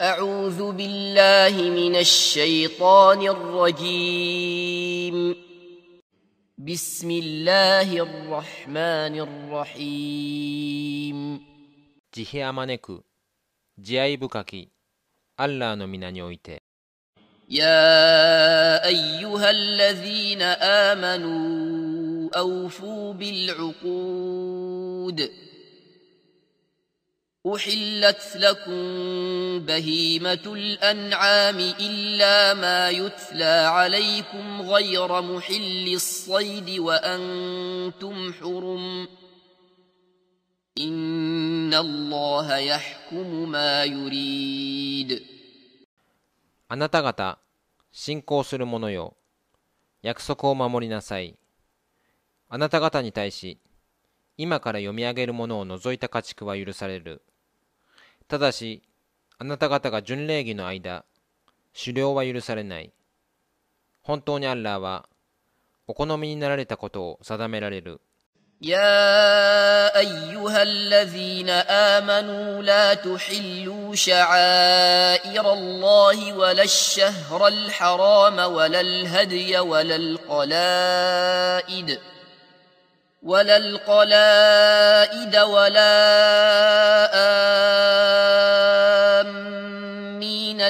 أعوذ بالله من الشيطان الرجيم بسم الله الرحمن الرحيم 慈悲あまねく慈愛深きアッラーの皆において يا أيها الذين آمنوا أوفوا بالعقود أحلت لكم بهيمة الأنعام إلا ما يتلى عليكم غير محل الصيد وأنتم حرم إن الله يحكم ما يريد あなた方信仰する者よ約束を守りなさいあなた方に対し今から読み上げるものを除いた家畜は許される ただしあなた方が巡礼儀の間狩猟は許されない本当にアッラーはお好みになられたことを定められる يا أيها الذين آمنوا لا تحلوا شعائر الله ولا الشهر الحرام ولا الهدي ولا القلائد ولا القلائد ولا آمين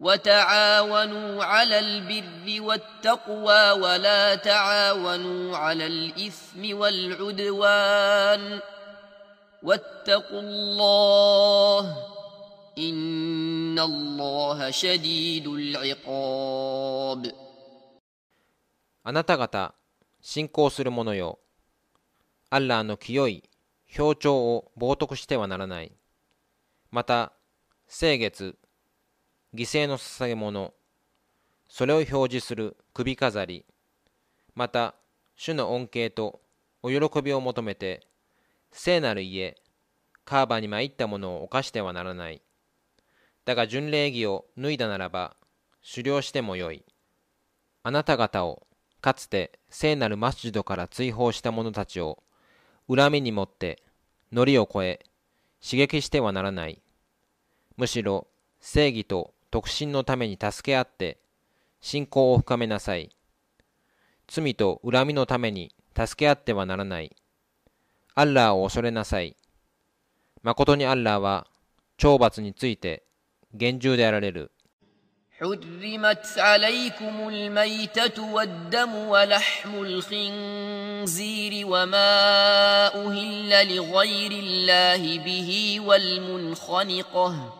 وتعاونوا على البر والتقوى ولا تعاونوا على الإثم والعدوان واتقوا الله إن الله شديد العقاب あなた方信仰する者よアッラーの清い表彰を冒涜してはならないまた聖月 犠牲の捧げ物。それを表示する首飾り。また主の恩恵とお喜びを求めて聖なる家カーバに参ったものを犯してはならない。だが巡礼儀を脱いだならば狩猟してもよい。あなた方をかつて聖なるマスジドから追放した者たちを恨みにもって糊を越え刺激してはならない。むしろ正義と特進のために助け合って信仰を深めなさい罪と恨みのために助け合ってはならないアッラーを恐れなさい誠にアッラーは懲罰について厳重であられる حرمت عليكم الميتة والدم ولحم الخنزير وما أهل لغير الله به والمنخنقة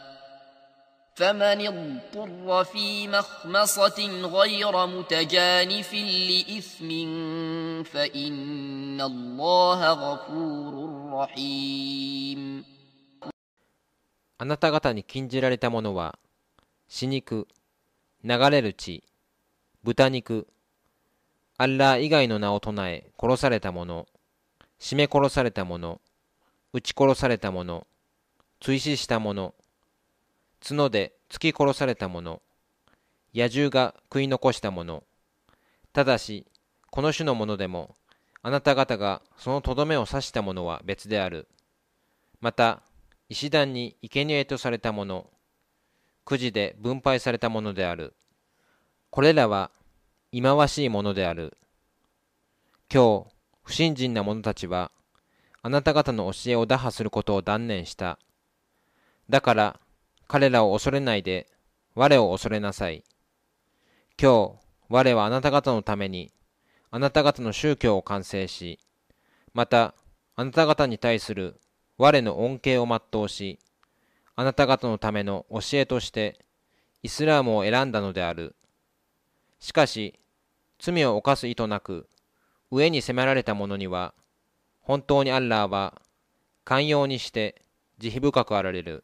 فمن اضطر في مخمصة غير متجانف لإثم فإن الله غفور رحيم あなた方に禁じられたものは死肉流れる血豚肉アッラー以外の名を唱え殺された者絞め殺された者撃ち殺された者追死した者 角で突き殺された者野獣が食い残した者ただしこの種のものでもあなた方がそのとどめを刺したものは別である。また石段に生贄とされたものくじで分配されたものである。これらは忌まわしいものである。今日不信心な者たちはあなた方の教えを打破することを断念した。だから彼らを恐れないで我を恐れなさい。今日我はあなた方のためにあなた方の宗教を完成しまたあなた方に対する我の恩恵を全うしあなた方のための教えとしてイスラームを選んだのである。しかし罪を犯す意図なく上に責められた者には本当にアッラーは寛容にして慈悲深くあられる。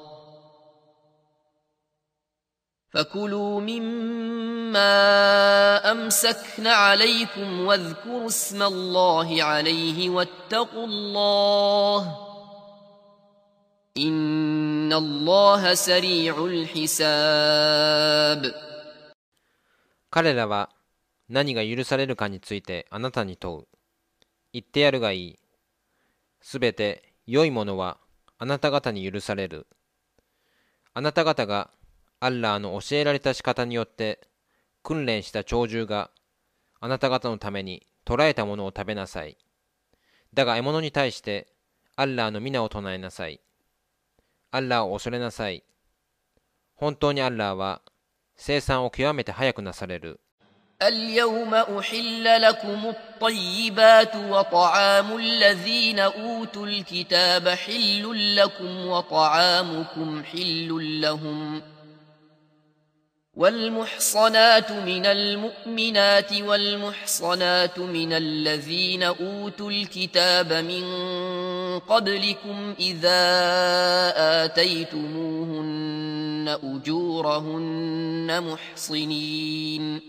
فكلوا مما أمسكن عليكم واذكروا اسم الله عليه واتقوا الله إن الله سريع الحساب 彼らは何が許されるかについてあなたに問う。言ってやるがいい。すべて良いものはあなた方に許される。あなた方が アッラーの教えられた仕方によって訓練した鳥獣があなた方のために捕らえたものを食べなさい。だが獲物に対してアッラーの皆を唱えなさい。アッラーを恐れなさい。本当にアッラーは生産を極めて早くなされる。اليوم أحل لكم الطيبات وطعام الذين أوتوا الكتاب حل لكم وطعامكم حل لهم والمحصنات من المؤمنات والمحصنات من الذين أوتوا الكتاب من قبلكم إذا آتيتموهن أجورهن محصنين.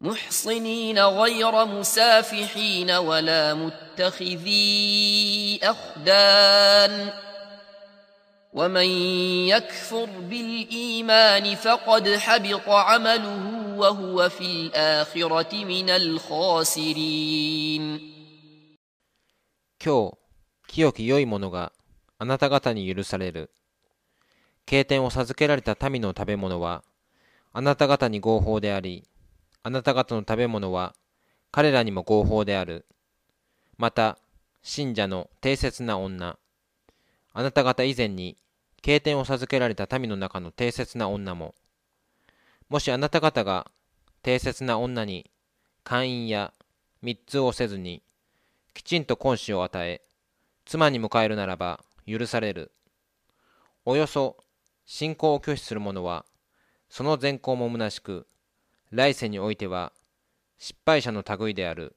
محصنين غير مسافحين ولا متخذي أخدان. ومن يكفر بالإيمان فقد حبط عمله وهو في الآخرة من الخاسرين 今日、清き良いものがあなた方に許される。経典を授けられた民の食べ物はあなた方に合法であり、あなた方の食べ物は彼らにも合法である。また、信者の定説な女。あなた方以前に 経典を授けられた民の中の定説な女も。もしあなた方が定説な女に会員や密通をせずにきちんと婚子を与え、妻に迎えるならば許される。およそ信仰を拒否する者は、その善行も虚しく、来世においては失敗者の類である。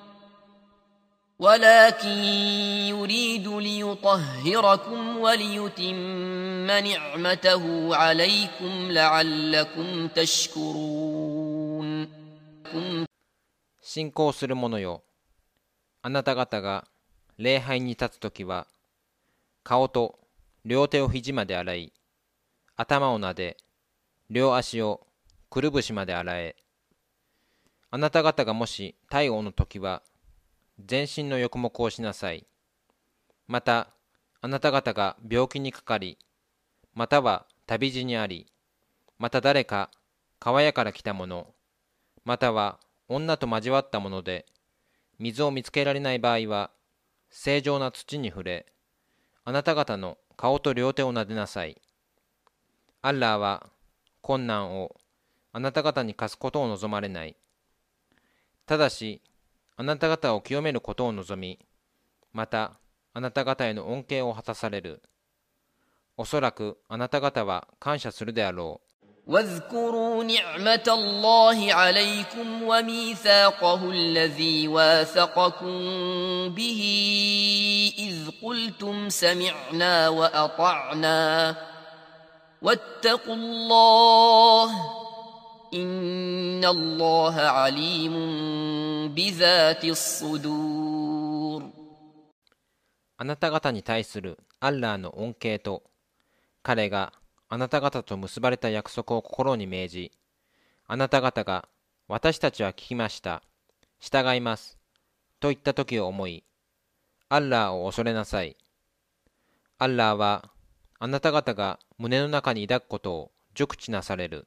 ولكن يريد ليطهركم وليتم نعمته عليكم لعلكم تشكرون 信仰する者よあなた方が礼拝に立つときは顔と両手を肘まで洗い頭を撫で両足をくるぶしまで洗えあなた方がもし体温の時は 全身の欲目をしなさい。またあなた方が病気にかかりまたは旅路にありまた誰か川屋から来た者または女と交わったもので水を見つけられない場合は正常な土に触れあなた方の顔と両手を撫でなさい。アッラーは困難をあなた方に課すことを望まれない。ただしあなた方を清めることを望みまたあなた方への恩恵を果たされるおそらくあなた方は感謝するであろう واذكروا نعمة الله عليكم وميثاقه الذي واثقكم به إذ قلتم سمعنا وأطعنا واتقوا الله إن الله عليم بذات الصدور あなた方に対するアッラーの恩恵と彼があなた方と結ばれた約束を心に銘じあなた方が私たちは聞きました従いますと言った時を思いアッラーを恐れなさいアッラーはあなた方が胸の中に抱くことを熟知なされる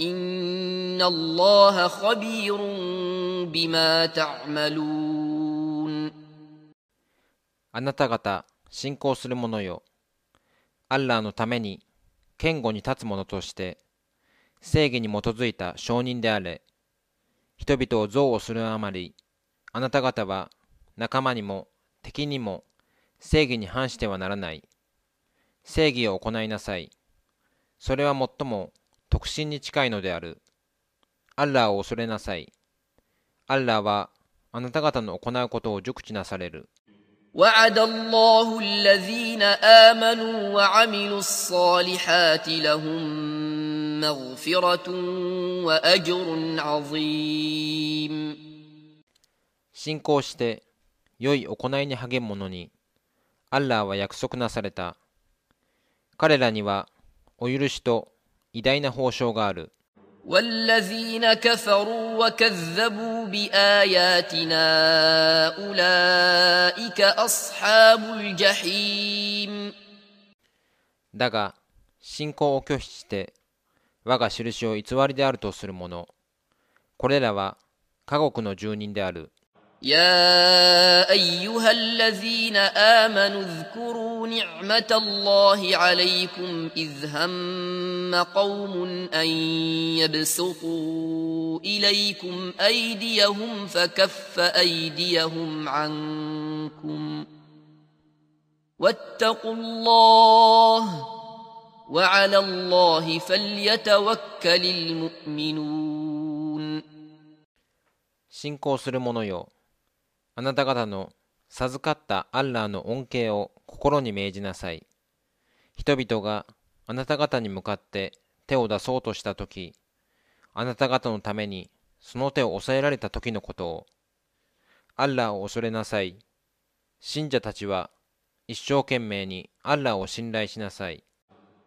إن الله خبير بما تعملون あなた方信仰する者よアッラーのために堅固に立つ者として正義に基づいた証人であれ人々を憎悪するあまりあなた方は仲間にも敵にも正義に反してはならない正義を行いなさいそれは最も 特進に近いのであるアッラーを恐れなさいアッラーはあなた方の行うことを熟知なされる وعد الله الذين آمنوا وعملوا الصالحات لهم مغفرة وأجر عظيم 信仰して良い行いに励む者にアッラーは約束なされた彼らにはお許しと 偉大な報奨がある والذين كفروا وكذبوا بآياتنا أولئك أصحاب الجحيم だが信仰を拒否して我が印を偽りであるとする者これらは家獄の住人である يا أيها الذين آمنوا اذكروا نعمة الله عليكم إذ هم قوم أن يبسطوا إليكم أيديهم فكف أيديهم عنكم واتقوا الله وعلى الله فليتوكل المؤمنون 信仰する者よ あなた方の授かったアッラーの恩恵を心に銘じなさい。人々があなた方に向かって手を出そうとしたときあなた方のためにその手を抑えられた時のことをアッラーを恐れなさい。信者たちは一生懸命にアッラーを信頼しなさい。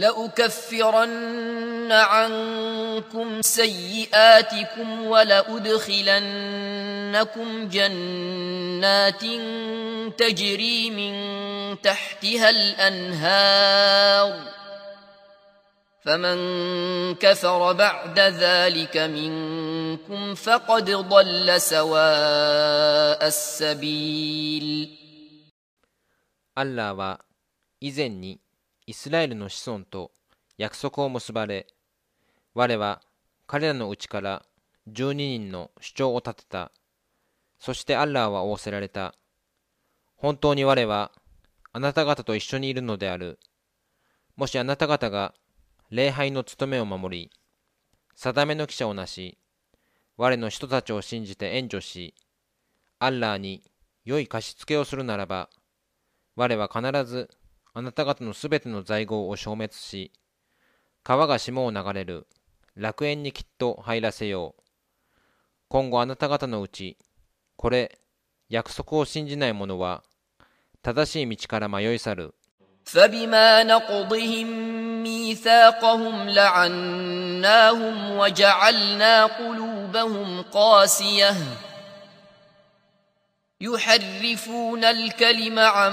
لأكفرن عنكم سيئاتكم ولأدخلنكم جنات تجري من تحتها الأنهار فمن كفر بعد ذلك منكم فقد ضل سواء السبيل アッラーは以前に イスラエルの子孫と約束を結ばれ、我は彼らのうちから12人の主張を立てた。そしてアッラーは仰せられた。本当に我はあなた方と一緒にいるのである。もしあなた方が礼拝の務めを守り、定めの記者をなし、我の人たちを信じて援助し、アッラーに良い貸し付けをするならば、我は必ずあなた方のすべての在郷を消滅し、川が霜を流れる楽園にきっと入らせよう。今後あなた方のうち、これ、約束を信じない者は、正しい道から迷い去る。 فبما نقضهم ميثاقهم لعناهم وجعلنا قلوبهم قاسية يحرفون الكلم عن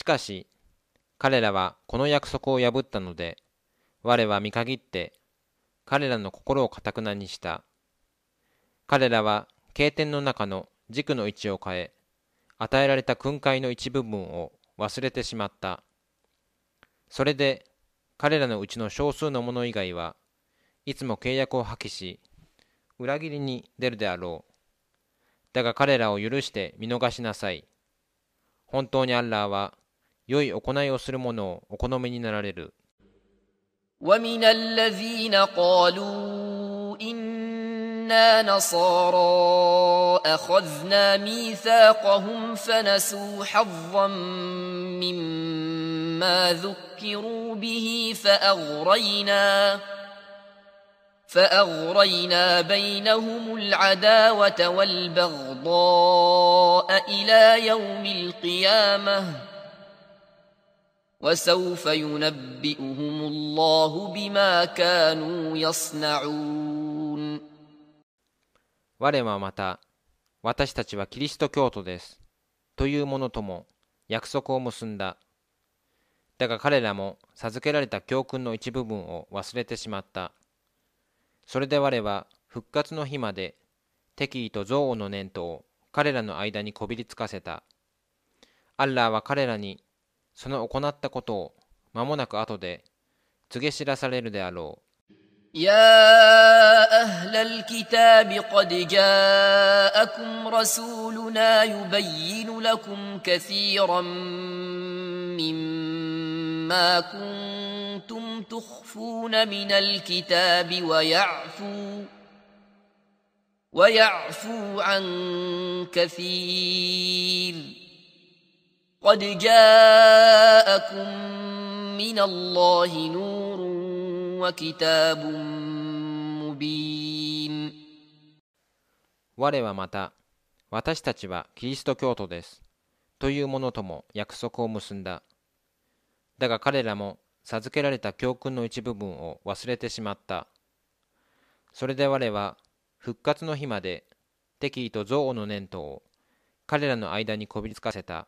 しかし、彼らはこの約束を破ったので、我は見限って、彼らの心をかたくなにした。彼らは経典の中の軸の位置を変え、与えられた訓戒の一部分を忘れてしまった。それで、彼らのうちの少数の者以外はいつも契約を破棄し、裏切りに出るであろう。だが彼らを許して見逃しなさい。本当にアッラーは良い行いをする者をお好みになられる。 ومن الذين قالوا إنا نصارى أخذنا ميثاقهم فنسوا حظا مما ذكروا به فأغرينا فأغرينا بينهم العداوة والبغضاء إلى يوم القيامة وسوف ينبئهم الله بما كانوا يصنعون 我はまた、私たちはキリスト教徒です。という者とも約束を結んだ。だが彼らも授けられた教訓の一部分を忘れてしまった。それで我は復活の日まで敵意と憎悪の念とを彼らの間にこびりつかせた。アッラーは彼らに その行ったことを間もなく後で告げ知らされるであろう。 يا أهل الكتاب قد جاءكم رسولنا يبين لكم كثيرا مما كنتم تخفون من الكتاب ويعفو ويعفو عن كثير قد جاءكم من الله نور وكتاب مبين 我はまた、私たちはキリスト教徒です。という者とも約束を結んだ。だが彼らも授けられた教訓の一部分を忘れてしまった。それで我は復活の日まで敵意と憎悪の念とを彼らの間にこびりつかせた。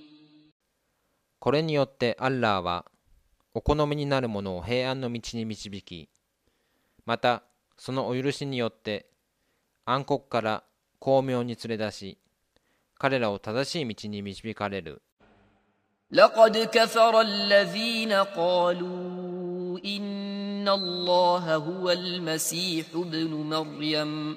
これによってアッラーはお好みになるものを平安の道に導きまたそのお許しによって暗黒から巧妙に連れ出し彼らを正しい道に導かれる لقد كفر الذين قالوا إن الله هو المسيح ابن مريم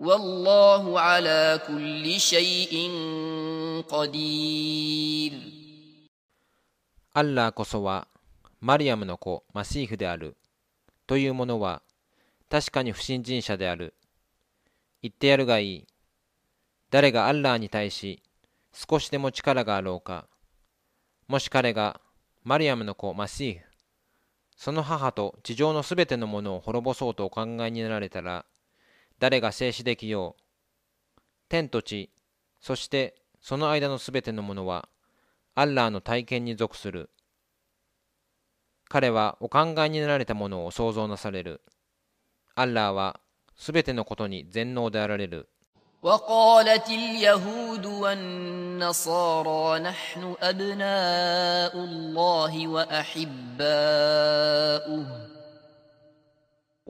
والله على كل شيء قدير アッラーこそはマリアムの子マシーフであるというものは確かに不信心者である言ってやるがいい誰がアッラーに対し少しでも力があろうかもし彼がマリアムの子マシーフその母と地上のすべてのものを滅ぼそうとお考えになられたら 誰が静止できよう天と地そしてその間のすべてのものはアッラーの体験に属する彼はお考えになられたものを想像なされるアッラーはすべてのことに全能であられる وقالت اليهود والنصارى نحن أبناء الله وأحباؤه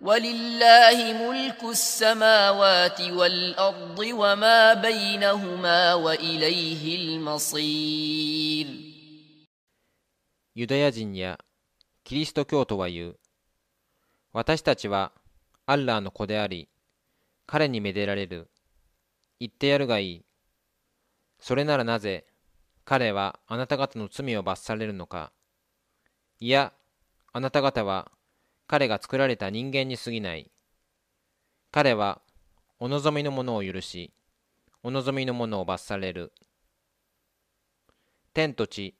ولله ملك السماوات والأرض وما بينهما وإليه المصير ユダヤ人やキリスト教徒は言う私たちはアッラーの子であり彼にめでられる言ってやるがいいそれならなぜ彼はあなた方の罪を罰されるのかいやあなた方は 彼が作られた人間に過ぎない。彼はお望みのものを許しお望みのものを罰される。天と地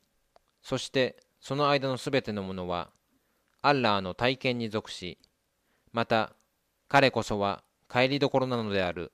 そしてその間のすべてのものはアッラーの体験に属しまた彼こそは帰りどころなのである。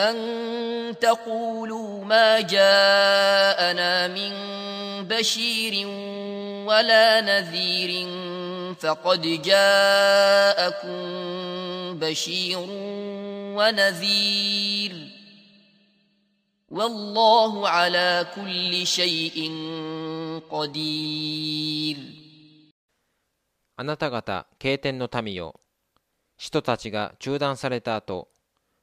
أن تقولوا ما جاءنا من بشير ولا نذير فقد جاءكم بشير ونذير والله على كل شيء قدير あなた方経典の民よ使徒たちが中断された後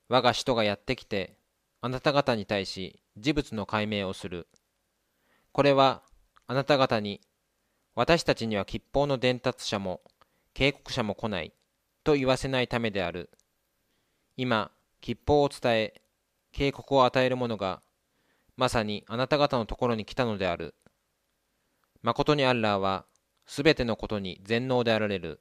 我が使徒がやってきてあなた方に対し事物の解明をする。これはあなた方に私たちには吉報の伝達者も警告者も来ないと言わせないためである。今吉報を伝え警告を与える者がまさにあなた方のところに来たのである。誠にアッラーはすべてのことに全能であられる。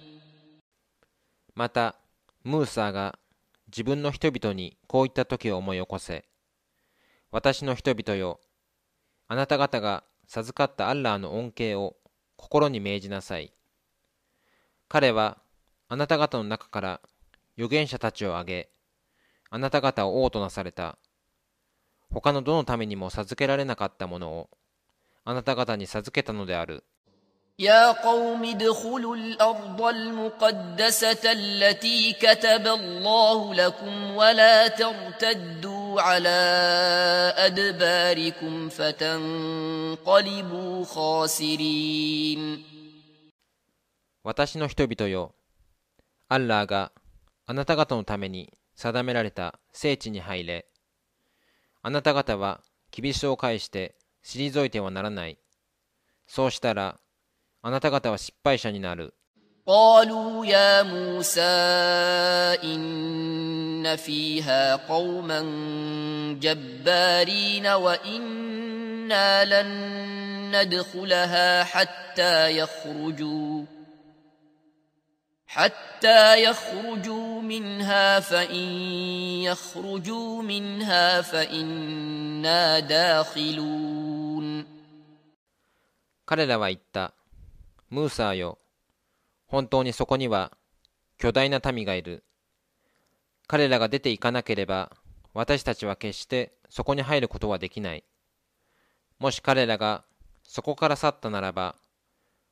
またムーサーが自分の人々にこういった時を思い起こせ。私の人々よあなた方が授かったアッラーの恩恵を心に銘じなさい。彼はあなた方の中から預言者たちを挙げあなた方を王となされた。他のどのためにも授けられなかったものをあなた方に授けたのである。يا قوم ادخلوا الأرض المقدسة التي كتب الله لكم ولا ترتدوا على أدباركم فتنقلبوا خاسرين 私の人々よアッラーがあなた方のために定められた聖地に入れあなた方は厳しを返して退いてはならないそうしたら あなた方は失敗者になる قالوا يا موسى إن فيها قوما جبارين وإنا لن ندخلها حتى يخرجوا حتى يخرجوا منها فإن يخرجوا منها فإنا داخلون 彼らは言った ムーサーよ。本当にそこには巨大な民がいる。彼らが出ていかなければ私たちは決してそこに入ることはできない。もし彼らがそこから去ったならば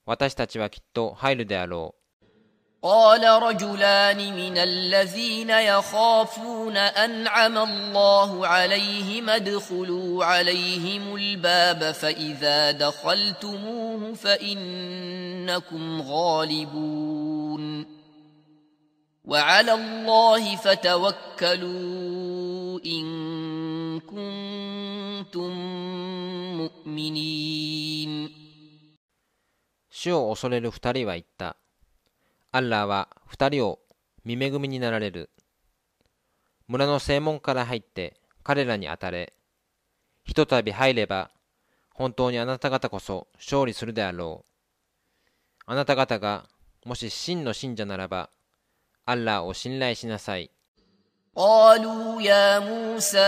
私たちはきっと入るであろう。قال رجلان من الذين يخافون أنعم الله عليهم ادخلوا عليهم الباب فإذا دخلتموه فإنكم غالبون وعلى الله فتوكلوا إن كنتم مؤمنين 主を恐れる二人は言った。 アッラーは二人を見恵みになられる。村の正門から入って彼らに当たれ。ひとたび入れば、本当にあなた方こそ勝利するであろう。あなた方がもし真の信者ならば、アッラーを信頼しなさい。قالوا يا موسى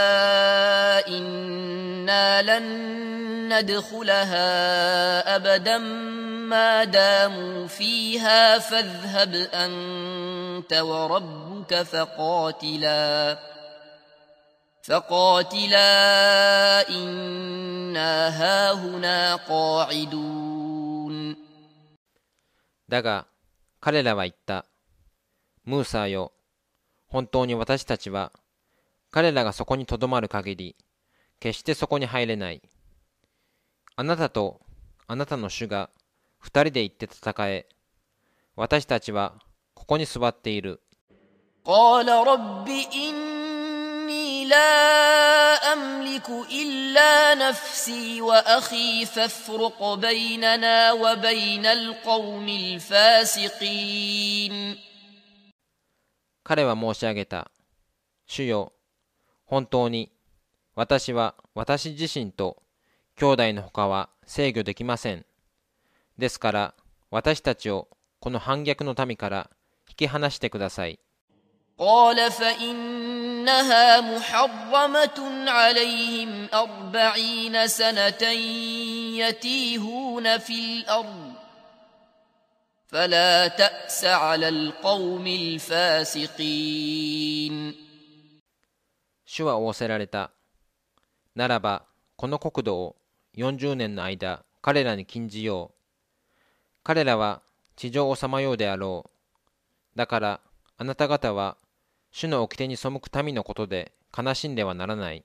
إنا لن ندخلها أبدا ما داموا فيها فاذهب أنت وربك فقاتلا فقاتلا إنا هاهنا قاعدون だが、彼らは言った。ムーサーよ、 本当に私たちは、彼らがそこにとどまる限り、決してそこに入れない。あなたとあなたの主が二人で行って戦え。私たちはここに座っている。 قال رب إني لا أملك إلا نفسي وأخي فافرق بيننا وبين القوم الفاسقين 彼は申し上げた。主よ、本当に、私は私自身と兄弟の他は制御できません。ですから、私たちをこの反逆の民から引き離してください。 قال فإنها محرمة عليهم أربعين سنة يتيهون في الأرض فلا تأس على القوم الفاسقين 主は仰せられた。ならば、この国土を40年の間、彼らに禁じよう。彼らは地上をさまようであろう。だから、あなた方は、主の掟に背く民のことで悲しんではならない。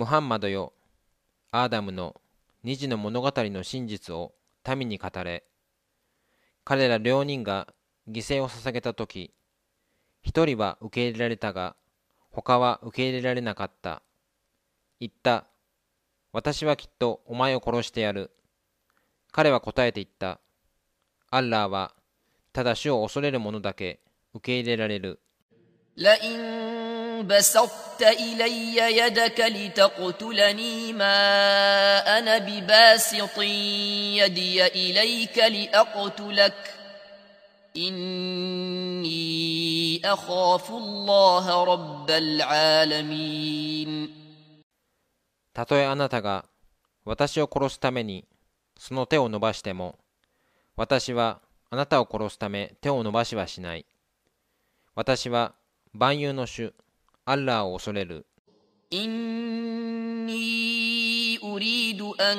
ムハンマドよ、アーダムの二次の物語の真実を民に語れ。彼ら両人が犠牲を捧げた時、一人は受け入れられたが、他は受け入れられなかった。言った。私はきっとお前を殺してやる。彼は答えて言った。アッラーは、ただ主を恐れる者だけ受け入れられる。بسطت إلي يدك لتقتلني ما أنا بباسط يدي إليك لأقتلك إني أخاف الله رب العالمين たとえあなたが私を殺すためにその手を伸ばしても私はあなたを殺すため手を伸ばしはしない私は万有の主 アッラーを恐れる إني أريد أن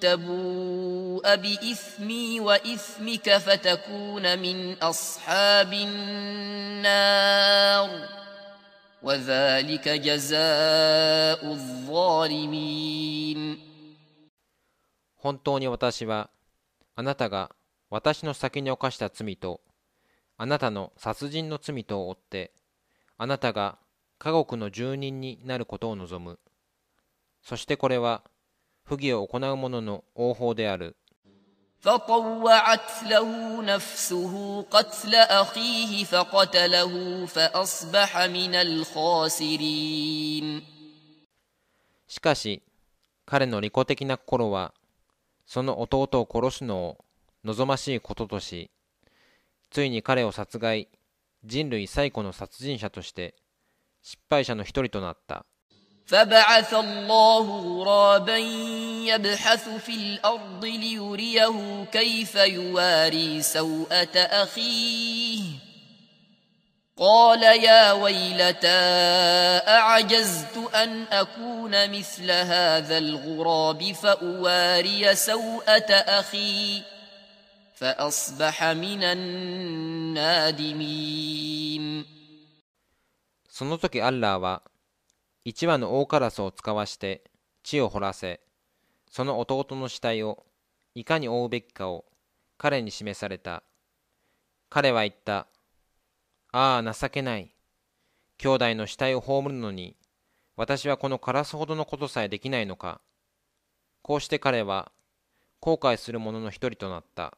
تبوء بإثمي وإثمك فتكون من أصحاب النار وذلك جزاء الظالمين 本当に私はあなたが私の先に犯した罪とあなたの殺人の罪とを追って あなたが家国の住人になることを望むそしてこれは不義を行う者の応報である فطوعت له نفسه قتل أخيه فقتله فأصبح من الخاسرين しかし彼の利己的な心はその弟を殺すのを望ましいこととしついに彼を殺害 人類最古の殺人者として失敗者の一人となった فبعث الله غرابا يبحث في الأرض ليريه كيف يواري سوءة أخيه قال يا ويلتى أعجزت أن أكون مثل هذا الغراب فأواري سوءة أخي فأصبح من النادمين その時アッラーは一羽の大カラスを使わして地を掘らせその弟の死体をいかに追うべきかを彼に示された。彼は言ったああ情けない。兄弟の死体を葬るのに私はこのカラスほどのことさえできないのか。こうして彼は後悔する者の一人となった。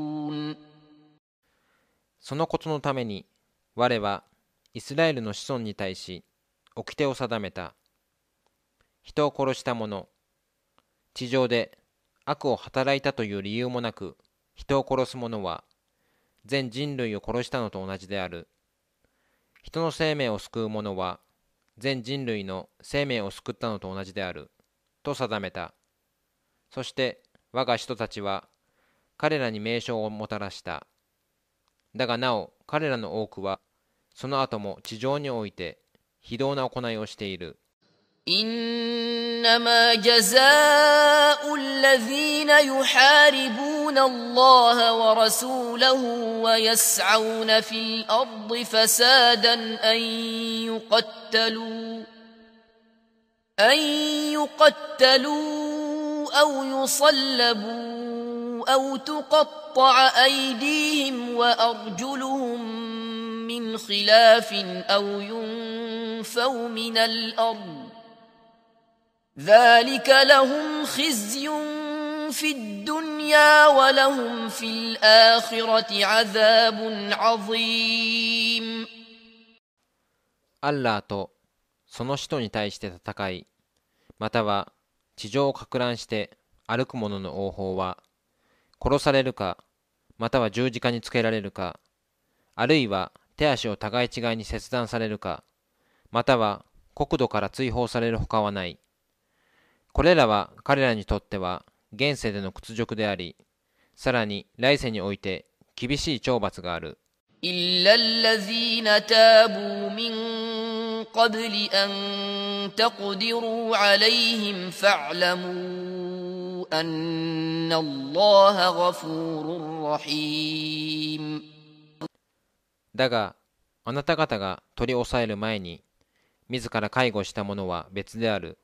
そのことのために我はイスラエルの子孫に対し掟を定めた。人を殺した者地上で悪を働いたという理由もなく人を殺す者は全人類を殺したのと同じである。人の生命を救う者は全人類の生命を救ったのと同じである。と定めた。そして我が人たちは彼らに名称をもたらした。だがなお彼らの多くはその後も地上において非道な行いをしている إنما جزاء الذين يحاربون الله ورسوله ويسعون في الأرض فسادا أن يقتلوا أن يقتلوا أو يصلبوا أو تقطع أيديهم وأرجلهم من خلاف أو ينفوا من الأرض ذلك لهم خزي في الدنيا ولهم في الآخرة عذاب عظيم アッラーと その人に対して戦い、または地上をか乱して歩く者の王法は、 殺されるか、または十字架につけられるか、あるいは手足を互い違いに切断されるか、または国土から追放されるほかはない。これらは彼らにとっては現世での屈辱であり、さらに来世において厳しい懲罰がある。إلا الذين تابوا من قبل أن تقدروا عليهم فاعلموا أن الله غفور رحيم だが、あなた方が取り押さえる前に、自ら介護したものは別である。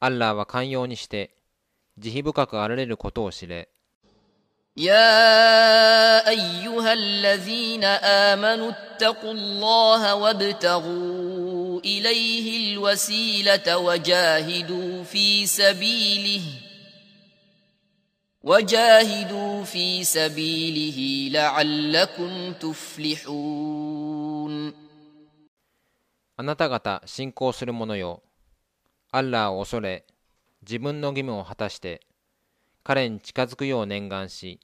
アッラーは寛容にして、慈悲深くあられることを知れ。 يا أيها الذين آمنوا اتقوا الله وابتغوا إليه الوسيلة وجاهدوا في سبيله وجاهدوا في سبيله لعلكم تفلحون あなた方信仰する者よ。アッラーを恐れ、自分の義務を果たして、 彼に近づくよう念願し、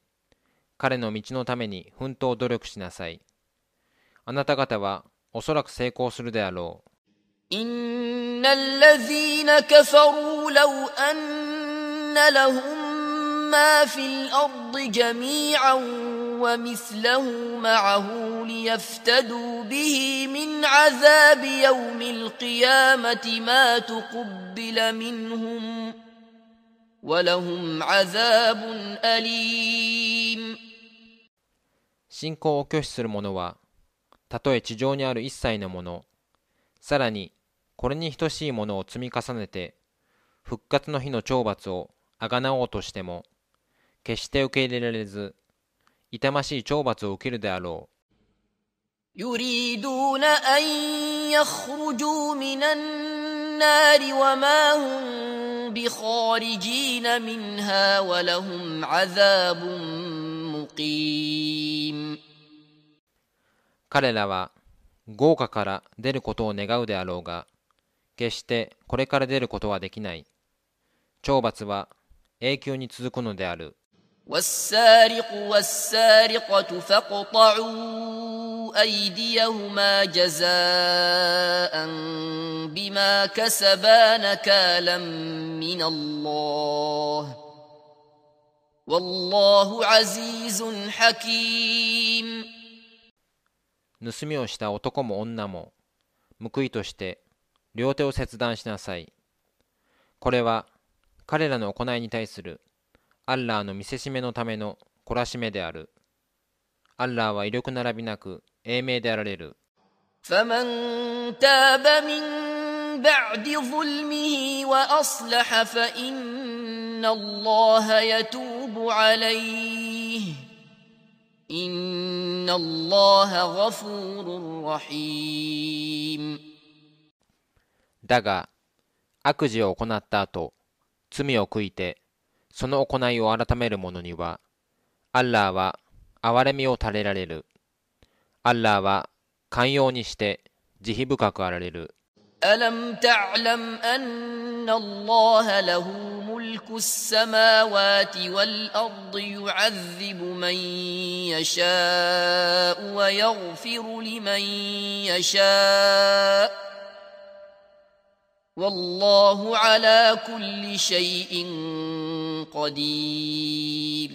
彼の道のために奮闘努力しなさい。あなた方はおそらく成功するであろう。 إن الذين كفروا لو أن لهم ما في الأرض جميعا ومثله معه ليفتدوا به من عذاب يوم القيامة ما تقبل منهم ولهم عذاب أليم 信仰を拒否する者は、たとえ地上にある一切のもの、さらにこれに等しいものを積み重ねて、復活の日の懲罰をあがなおうとしても、決して受け入れられず、痛ましい懲罰を受けるであろ يريدون أن يخرجوا من النار وما هم بخارجين منها ولهم عذاب مقيم う。彼らは、豪華から出ることを願うであろうが、決してこれから出ることはできない。懲罰は永久に続くのである。 والسارق والسارقة فاقطعوا أيديهما جزاء بما كسبا نكالا من الله والله عزيز حكيم 盗みをした男も女も報いとして両手を切断しなさいこれは彼らの行いに対する アッラーの見せしめのための懲らしめであるアッラーは威力並びなく英明であられる فمن تاب من بعد ظلمه وأصلح فإن الله يتوب عليه إن الله غفور رحيم だが悪事を行った後罪を悔いて その行いを改める者にはアッラーは憐れみを垂れられるアッラーは寛容にして慈悲深くあられる ألم تعلم أن الله له ملك السماوات والأرض يعذب من يشاء ويغفر لمن يشاء والله على كل شيء قدير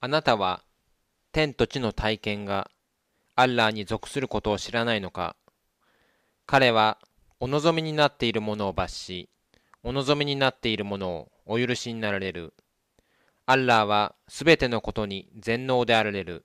あなたは天と地の体験がアッラーに属することを知らないのか彼はお望みになっているものを罰しお望みになっているものをお許しになられるアッラーはすべてのことに全能であられる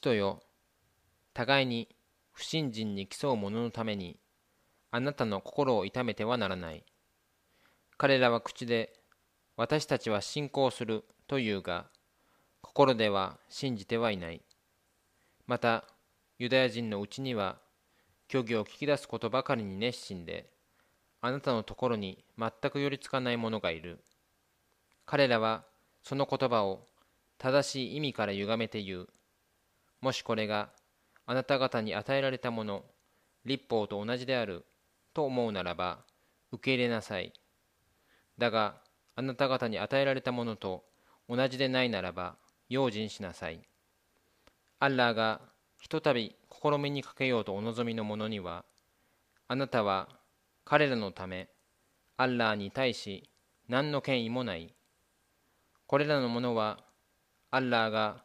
使徒よ互いに不信心に競う者のためにあなたの心を痛めてはならない。彼らは口で私たちは信仰するというが心では信じてはいない。またユダヤ人のうちには虚偽を聞き出すことばかりに熱心であなたのところに全く寄りつかない者がいる。彼らはその言葉を正しい意味から歪めて言う。もしこれがあなた方に与えられたもの立法と同じであると思うならば受け入れなさいだがあなた方に与えられたものと同じでないならば用心しなさい。アッラーがひとたび試みにかけようとお望みの者には、あなたは彼らのため、アッラーに対し何の権威もない。これらの者は、アッラーが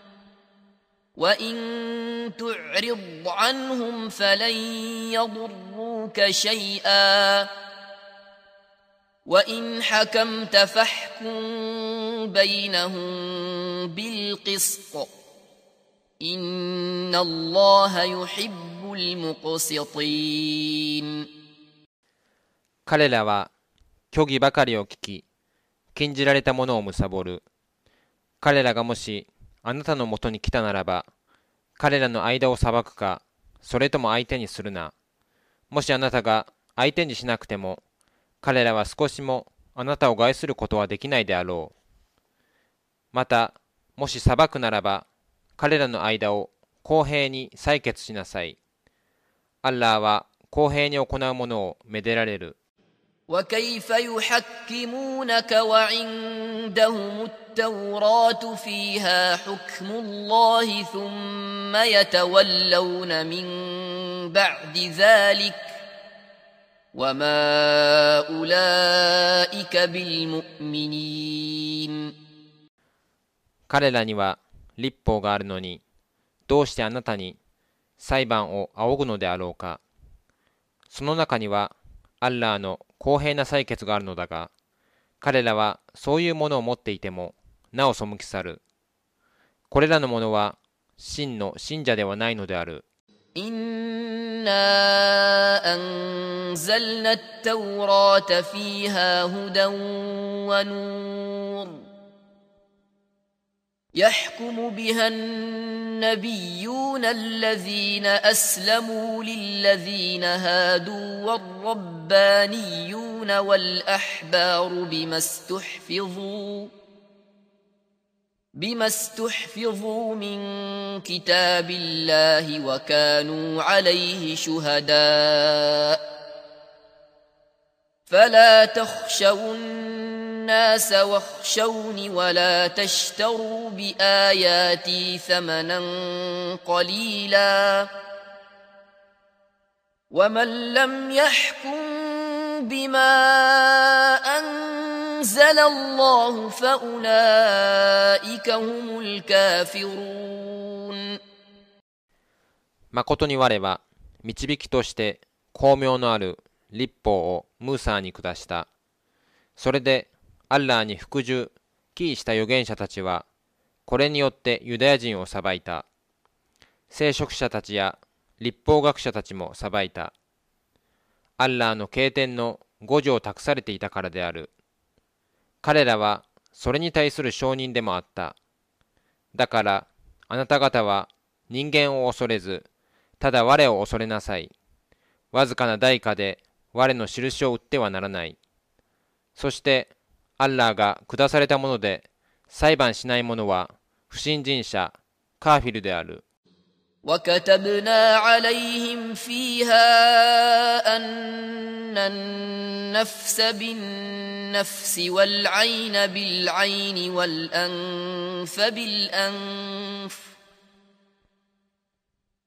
وإن تعرض عنهم فلن يضروك شيئا وإن حكمت فاحكم بينهم بالقسط إن الله يحب المقسطين 彼らは虚偽ばかりを聞き禁じられたものを貪る彼らがもし あなたのもとに来たならば彼らの間を裁くかそれとも相手にするなもしあなたが相手にしなくても彼らは少しもあなたを害することはできないであろう。また、もし裁くならば、彼らの間を公平に採決しなさい。アッラーは公平に行うものをめでられる。وكيف يحكمونك وعندهم التوراة فيها حكم الله ثم يتولون من بعد ذلك وما أولئك بالمؤمنين 彼らには立法があるのにどうしてあなたに裁判を仰ぐのであろうかその中には アッラーの公平な採決があるのだが彼らはそういうものを持っていてもなお背き去るこれらのものは真の信者ではないのである إنا أنزلنا التوراة فيها هدى ونور يحكم بها النبيون الذين أسلموا للذين هادوا والربانيون والأحبار بما استحفظوا بما استحفظوا من كتاب الله وكانوا عليه شهداء. فلا تخشوا الناس واخشوني ولا تشتروا باياتي ثمنا قليلا ومن لم يحكم بما انزل أنزل الله فأولئك هم الكافرون 誠に我は導きとして巧妙のある立法をムーサーに下した。それで アッラーに服従、帰依した預言者たちは、これによってユダヤ人を裁いた。聖職者たちや立法学者たちも裁いた。アッラーの経典の誤助を託されていたからである。彼らはそれに対する証人でもあった。だからあなた方は人間を恐れず、ただ我を恐れなさい。わずかな代価で我の印を売ってはならない。そして、アッラーが下されたもので裁判しない者は不信心者、カーフィルである。وكتبنا عليهم فيها أن النفس بالنفس والعين بالعين والأنف بالأنف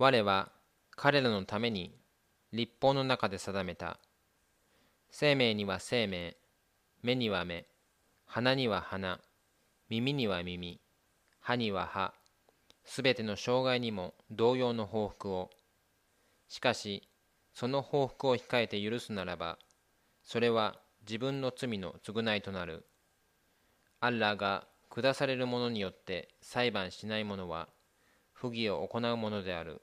我は彼らのために立法の中で定めた。生命には生命、目には目、鼻には鼻、耳には耳、歯には歯、すべての障害にも同様の報復を。しかし、その報復を控えて許すならば、それは自分の罪の償いとなる。アッラーが下される者によって裁判しない者は、不義を行う者である。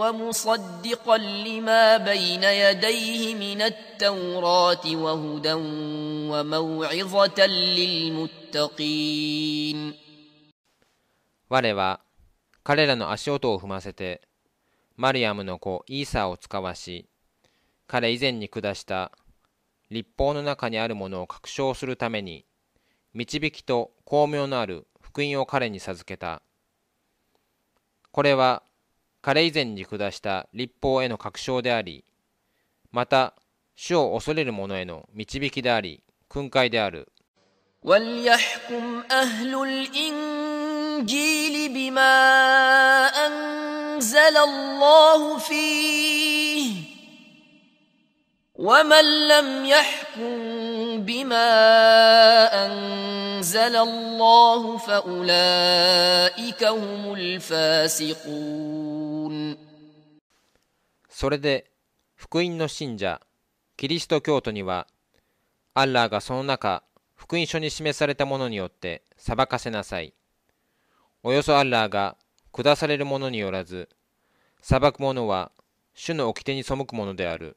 ومصدقا لما بين يديه من التوراة وهدى وموعظة للمتقين 我は彼らの足音を踏ませてマリアムの子イーサーを使わし彼以前に下した立法の中にあるものを確証するために導きと巧妙のある福音を彼に授けたこれは 彼以前に下した立法への確証であり、また、主を恐れる者への導きであり、訓戒である。وليحكم أهل الإنجيل بما أنزل الله فيه ومن لم يحكم بما أنزل الله فأولئك هم الفاسقون それで福音の信者キリスト教徒にはアッラーがその中福音書に示されたものによって裁かせなさいおよそアッラーが下されるものによらず裁く者は主の掟に背くものである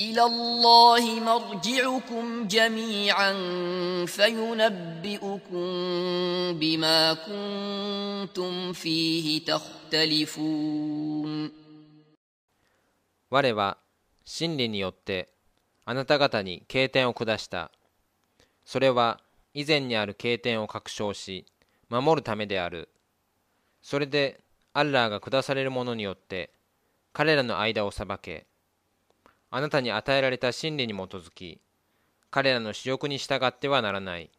إلى الله مرجعكم جميعا فينبئكم بما كنتم فيه تختلفون 我は真理によってあなた方に経典を下した。それは以前にある経典を確証し、守るためである。それで、アッラーが下されるものによって、彼らの間を裁け。 あなたに与えられた真理に基づき、彼らの私欲に従ってはならない。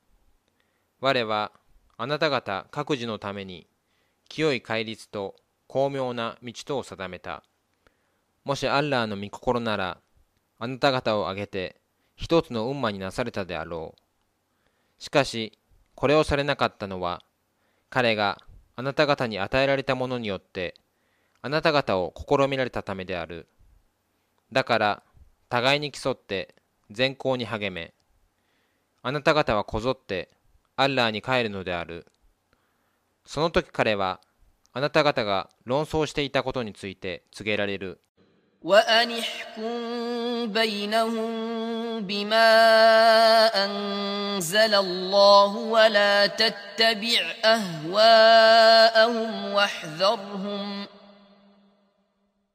我は、あなた方各自のために清い戒律と巧妙な道とを定めた。もしアッラーの御心なら、あなた方を挙げて一つの運馬になされたであろう。しかし、これをされなかったのは、彼があなた方に与えられたものによって、あなた方を試みられたためである。だから、互いに競って善行に励め。あなた方はこぞってアッラーに帰るのである。その時彼は、あなた方が論争していたことについて告げられる。وأن احكم بينهم بما أنزل الله ولا تتبع أهواءهم واحذرهم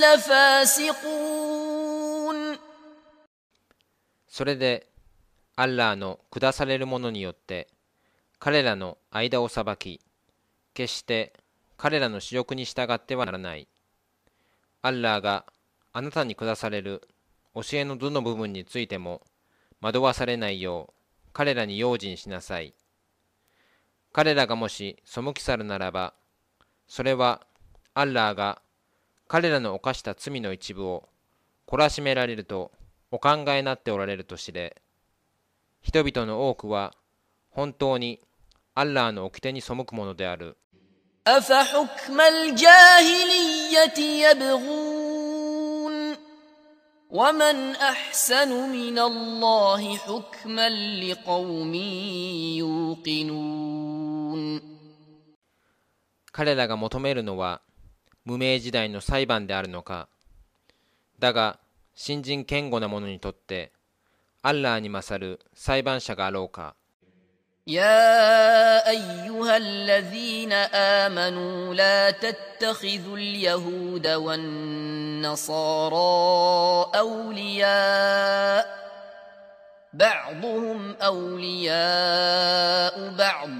لفاسقون それで、アッラーの下されるものによって、彼らの間を裁き、決して彼らの私欲に従ってはならない。アッラーがあなたに下される教えのどの部分についても惑わされないよう彼らに用心しなさい。彼らがもし背き去るならば、それはアッラーが 彼らの犯した罪の一部を懲らしめられるとお考えになっておられると知れ、人々の多くは本当にアッラーの掟に背くものである。أفحكم الجاهلية يبغون ومن أحسن من الله حكما لقوم يوقنون 彼らが求めるのは 無名時代の裁判であるのかだが新人堅固な者にとってアッラーに勝る裁判者があろうか يا ايها الذين امنوا لا تتخذوا اليهود والنصارى اولياء بعضهم اولياء بعض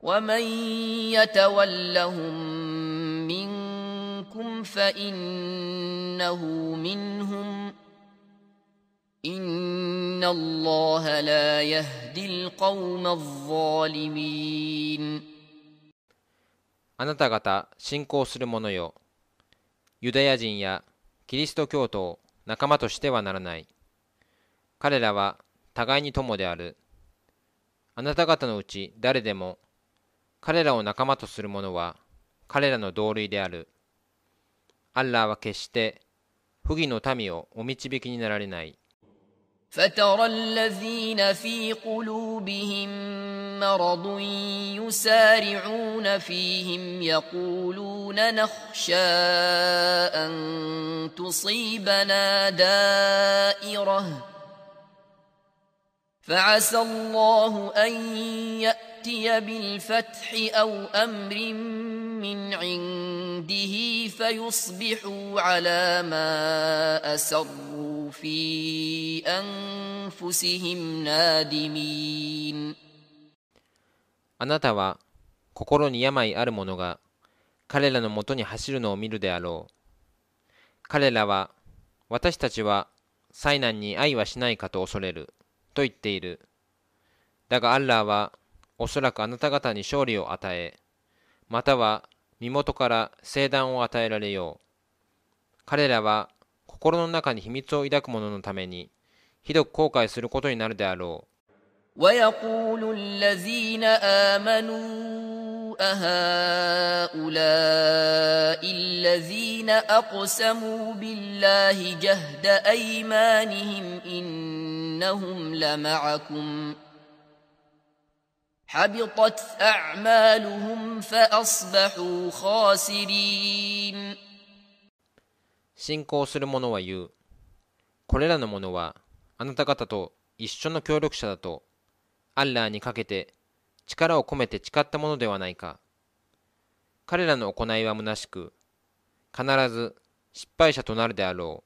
ومن يتولهم منكم فانه منهم إن الله لا يهدي القوم الظالمين あなた方信仰する者よユダヤ人やキリスト教徒を仲間としてはならない彼らは互いに友であるあなた方のうち誰でも彼らを仲間とする者は彼らの同類である アッラーは決して不義の民をお導きになられない فترى الذين في قلوبهم مرض يسارعون فيهم يقولون نخشى ان تصيبنا دائره فعسى الله ان ياتي بالفتح او امر من عنده فيصبحوا على ما اسروا في انفسهم نادمين あなたは心に病ある者が彼らのもとに走るのを見るであろう。彼らは私たちは災難に愛はしないかと恐れる。と言っている。だがアッラーは おそらくあなた方に勝利を与え、または身元から聖断を与えられよう。彼らは心の中に秘密を抱く者のためにひどく後悔することになるであろう。ويقول الذين آمنوا أهؤلاء الذين أقسموا بالله جهد أيمانهم إنهم لمعكم حبطت أعمالهم فأصبحوا خاسرين 信仰する者は言う。これらの者はあなた方と一緒の協力者だとアッラーにかけて 力を込めて誓ったものではないか。彼らの行いは虚しく、必ず失敗者となるであろう。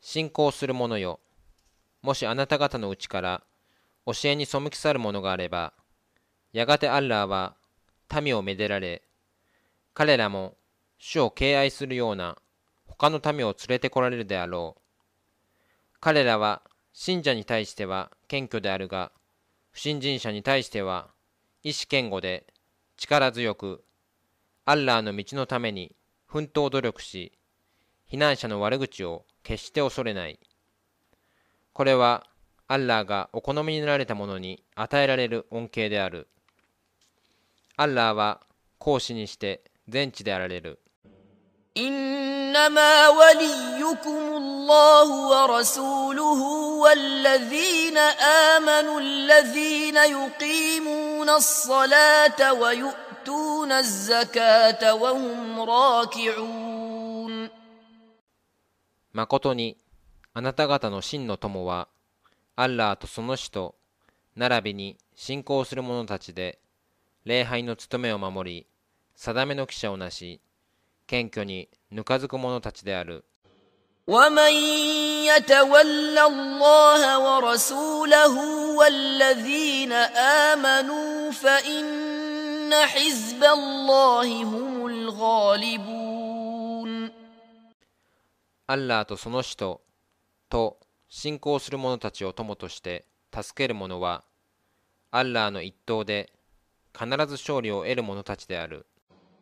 信仰する者よ。もしあなた方のうちから教えに背き去る者があればやがてアッラーは民をめでられ彼らも主を敬愛するような他の民を連れてこられるであろう。彼らは信者に対しては謙虚であるが不信心者に対しては意志堅固で力強くアッラーの道のために奮闘努力し、避難者の悪口を決して恐れない。これはアッラーがお好みになられた者に与えられる恩恵である。アッラーは講師にして全知であられる。إنما وليكم الله ورسوله والذين آمنوا الذين يقيمون الصلاة ويؤمنون يؤتون الزكاة وهم راكعون 誠にあなた方の真の友はアッラーとその使徒並びに信仰する者たちで礼拝の務めを守り定めの記者をなし謙虚にぬかずく者たちである ومن يتول الله ورسوله والذين آمنوا فإن حزب الله هم الغالبون アッラーとその人と信仰する者たちを友として助ける者はアッラーの一党で必ず勝利を得る者たちである。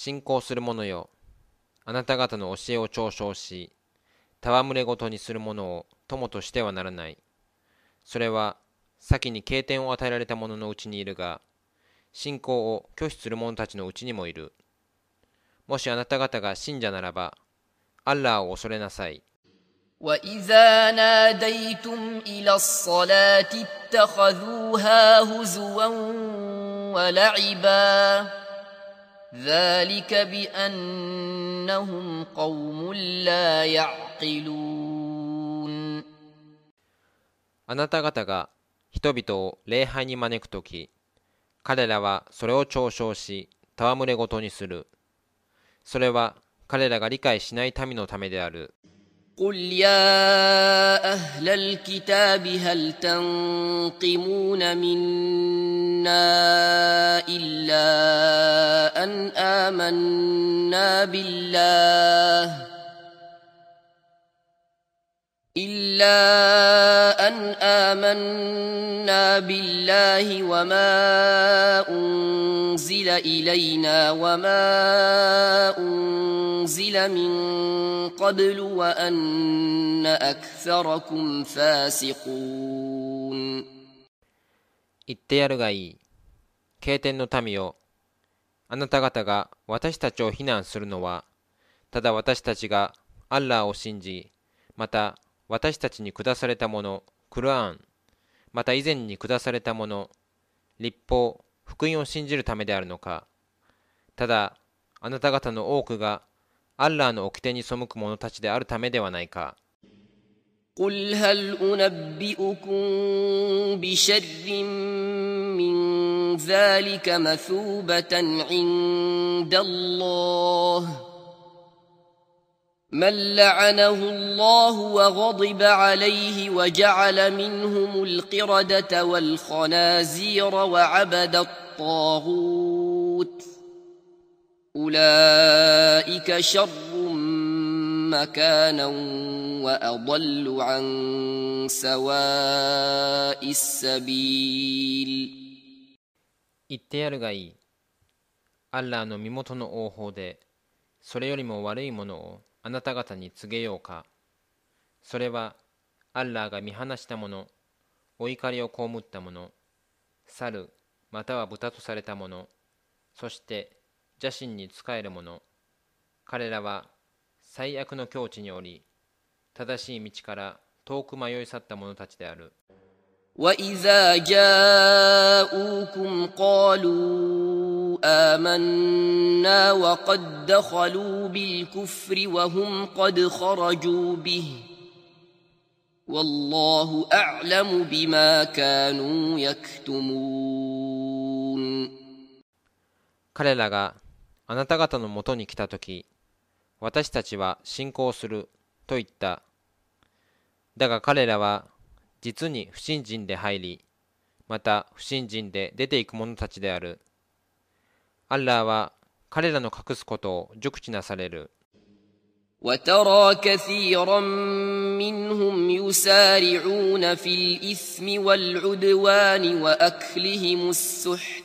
信仰する者よあなた方の教えを嘲笑し戯れごとにする者を友としてはならないそれは先に経典を与えられた者のうちにいるが信仰を拒否する者たちのうちにもいるもしあなた方が信者ならばアッラーを恐れなさい وإذا ناديتم إلى الصلاة اتخذوها هزوا ولعبا ذلك بأنهم قوم لا يعقلون あなた方が人々を礼拝に招くとき、彼らはそれを嘲笑し、戯れごとにする。それは彼らが理解しない民のためである。 قل يا أهل الكتاب هل تنقمون منا إلا أن آمنا بالله إلا أن آمنا بالله وما أنزل إلينا وما أنزل من قبل وأن أكثركم فاسقون 言ってやるがいい。経典の民よ。あなた方が私たちを非難するのは、ただ私たちがアッラーを信じ、また 私たちに下されたもの、クルアン、また以前に下されたもの、立法、 福音を信じるためであるのかただあなた方の多くがアッラーの掟に背く者たちであるためではないか قل هل أنبئكم بشر من ذلك مثوبة عند الله من لعنه الله وغضب عليه وجعل منهم القردة والخنازير وعبد الطاغوت أولئك شر مكانا وأضل عن سواء السبيل 言ってやるがいい。アッラーの身元の王法で、それよりも悪いものを あなた方に告げようか。それは、アッラーが見放した者、お怒りを被った者、猿、または豚とされた者、そして邪神に仕える者、彼らは最悪の境地におり、正しい道から遠く迷い去った者たちである。وإذا جاءوكم قالوا آمنا وقد دخلوا بالكفر وهم قد خرجوا به والله أعلم بما كانوا يكتمون 彼らがあなた方のもとに来たとき、私たちは信仰すると言った。だが彼らは実に不信心で入り、また不信心で出ていく者たちである。 アッラーは彼らの隠すことを熟知なされる。وترى كثيرا منهم يسارعون في الإثم والعدوان وأكلهم السحت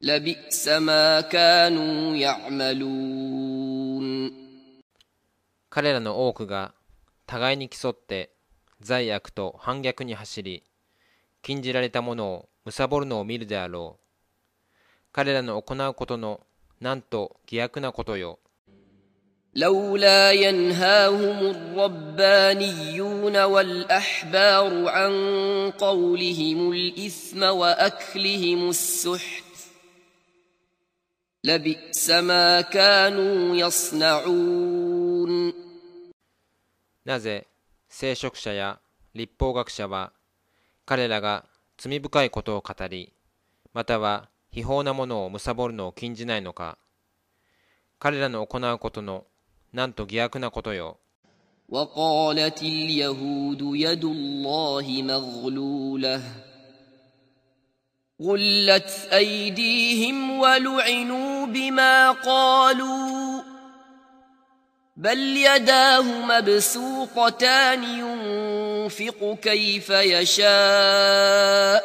لبئس ما كانوا يعملون 彼らの多くが互いに競って罪悪と反逆に走り、禁じられたものを貪るのを見るであろう。 彼らの行うことのなんと偽悪なことよ。لولا ينهاهم الربانيون والأحبار عن قولهم الإثم وأكلهم السحت لبئس ما كانوا يصنعون なぜ聖職者や立法学者は彼らが罪深いことを語りまたは 違法なものを貪るのを禁じないのか彼らの行うことのなんと偽悪なことよ وقالت اليهود يد الله مغلولة غلت أيديهم ولعنوا بما قالوا بل يداه مبسوطتان ينفق كيف يشاء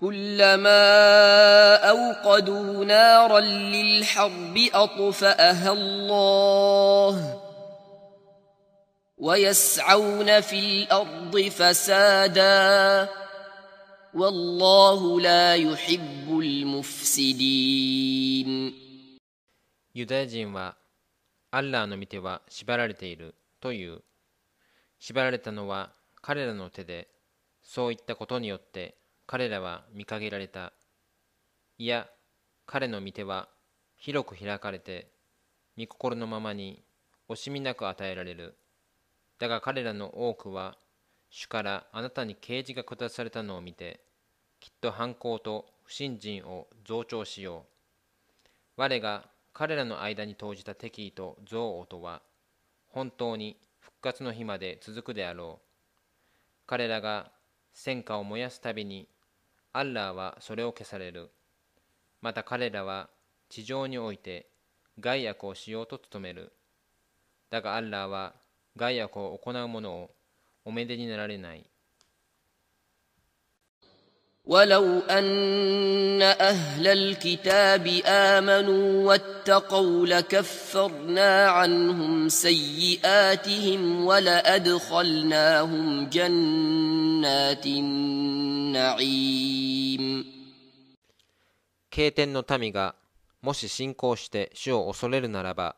كلما اوقدوا نارا للحرب اطفاها الله ويسعون في الارض فسادا والله لا يحب المفسدين ユダヤ人はアッラーの御手は縛られているという縛られたのは彼らの手でそういったことによって 彼らは見限られた。いや彼の御手は広く開かれて御心のままに惜しみなく与えられる。だが彼らの多くは主からあなたに啓示が下されたのを見てきっと反抗と不信心を増長しよう。我が彼らの間に投じた敵意と憎悪とは本当に復活の日まで続くであろう。彼らが戦火を燃やすたびにアッラーはそれを消されるまた彼らは地上において害悪をしようと努めるだがアッラーは害悪を行う者をおめでになられない ولو أن أهل الكتاب آمنوا واتقوا لكفرنا عنهم سيئاتهم ولأدخلناهم جنات النعيم 経典の民がもし信仰して主を恐れるならば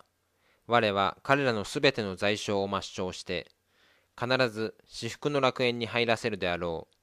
我は彼らのすべての罪証を抹消して必ず至福の楽園に入らせるであろう。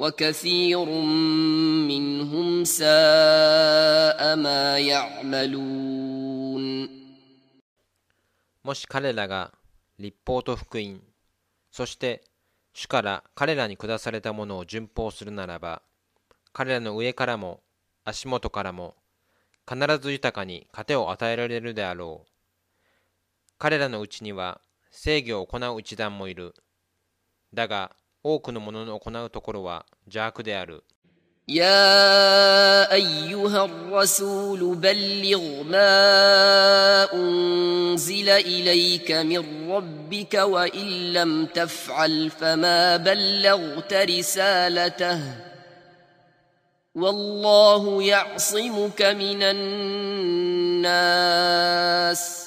وكثير منهم ساء ما يعملون もし彼らが立法と福音そして主から彼らに下されたものを順法するならば彼らの上からも足元からも必ず豊かに糧を与えられるであろう彼らのうちには制御を行う一団もいるだが 多くの者の行うところは邪悪である。يا أيها الرسول بلغ ما أنزل إليك من ربك وإن لم تفعل فما بلغت رسالته والله يعصمك من الناس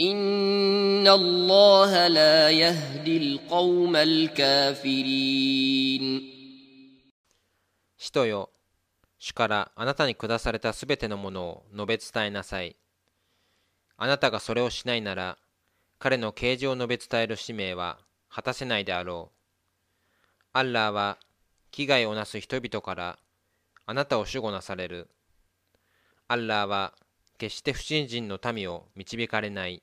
إن الله لا يهدي القوم الكافرين 人よ、主からあなたに下されたすべてのものを述べ伝えなさい。あなたがそれをしないなら、彼の啓示を述べ伝える使命は果たせないであろう。アッラーは危害をなす人々からあなたを守護なされる。アッラーは決して不信心の民を導かれない。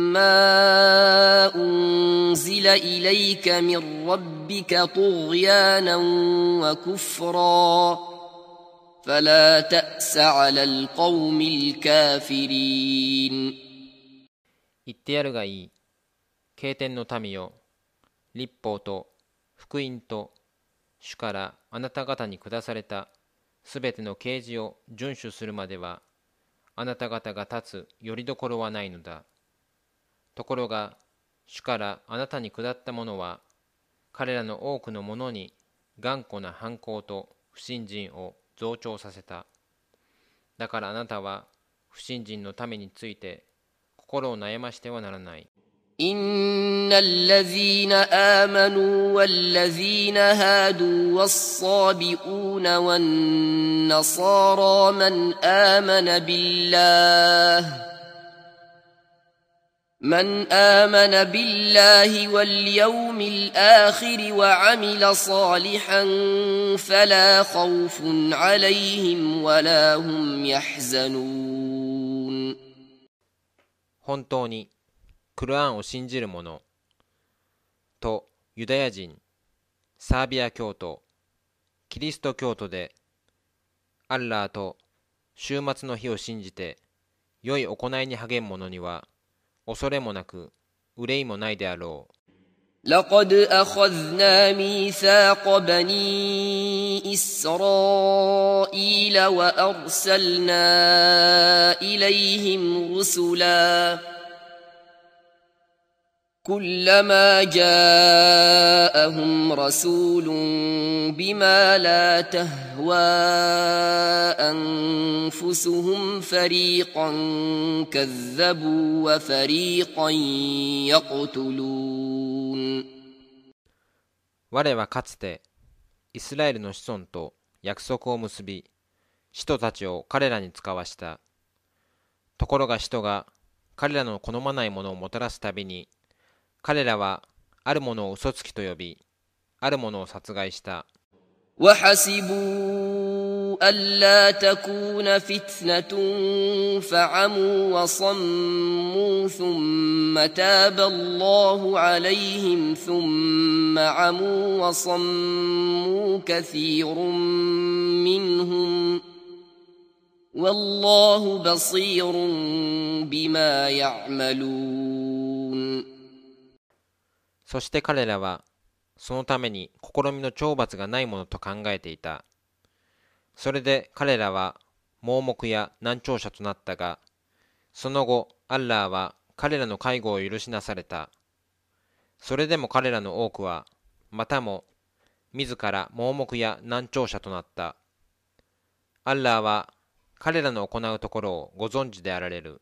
ما أنزل إليك من ربك طغيانا وكفرا فلا تأس على القوم الكافرين 言ってやるがいい。経典の民よ。立法と福音と主からあなた方に下されたすべての啓示を遵守するまではあなた方が立つよりどころはないのだ。 ところが主からあなたに下ったものは彼らの多くの者に頑固な反抗と不信心を増長させただからあなたは不信心のためについて心を悩ましてはならない إن الذين آمنوا والذين هادوا والصابئون والنصارى من آمن بالله من آمن بالله واليوم الآخر وعمل صالحا فلا خوف عليهم ولا هم يحزنون 本当にクルアンを信じる者とユダヤ人サービア教徒キリスト教徒でアッラーと終末の日を信じて良い行いに励む者には 恐れもなく憂いもないであろう لقد أخذنا ميثاق بني إسرائيل وأرسلنا إليهم رسلاً كلما جاءهم رسول بما لا تهوى انفسهم فريقا كذبوا وفريقا يقتلون 我はかつてイスラエルの子孫と約束を結び使徒たちを彼らに使わしたところが使徒が 彼らの好まないものをもたらすたびに 彼らはあるものを嘘つきと呼びあるものを殺害した وحسبوا ألا تكون فتنة فعموا وصموا ثم تاب الله عليهم ثم عموا وصموا كثير منهم والله بصير بما يعملون そして彼らはそのために試みの懲罰がないものと考えていた。それで彼らは盲目や難聴者となったが、その後、アッラーは彼らの介護を許しなされた。それでも彼らの多くは、またも自ら盲目や難聴者となった。アッラーは彼らの行うところをご存知であられる。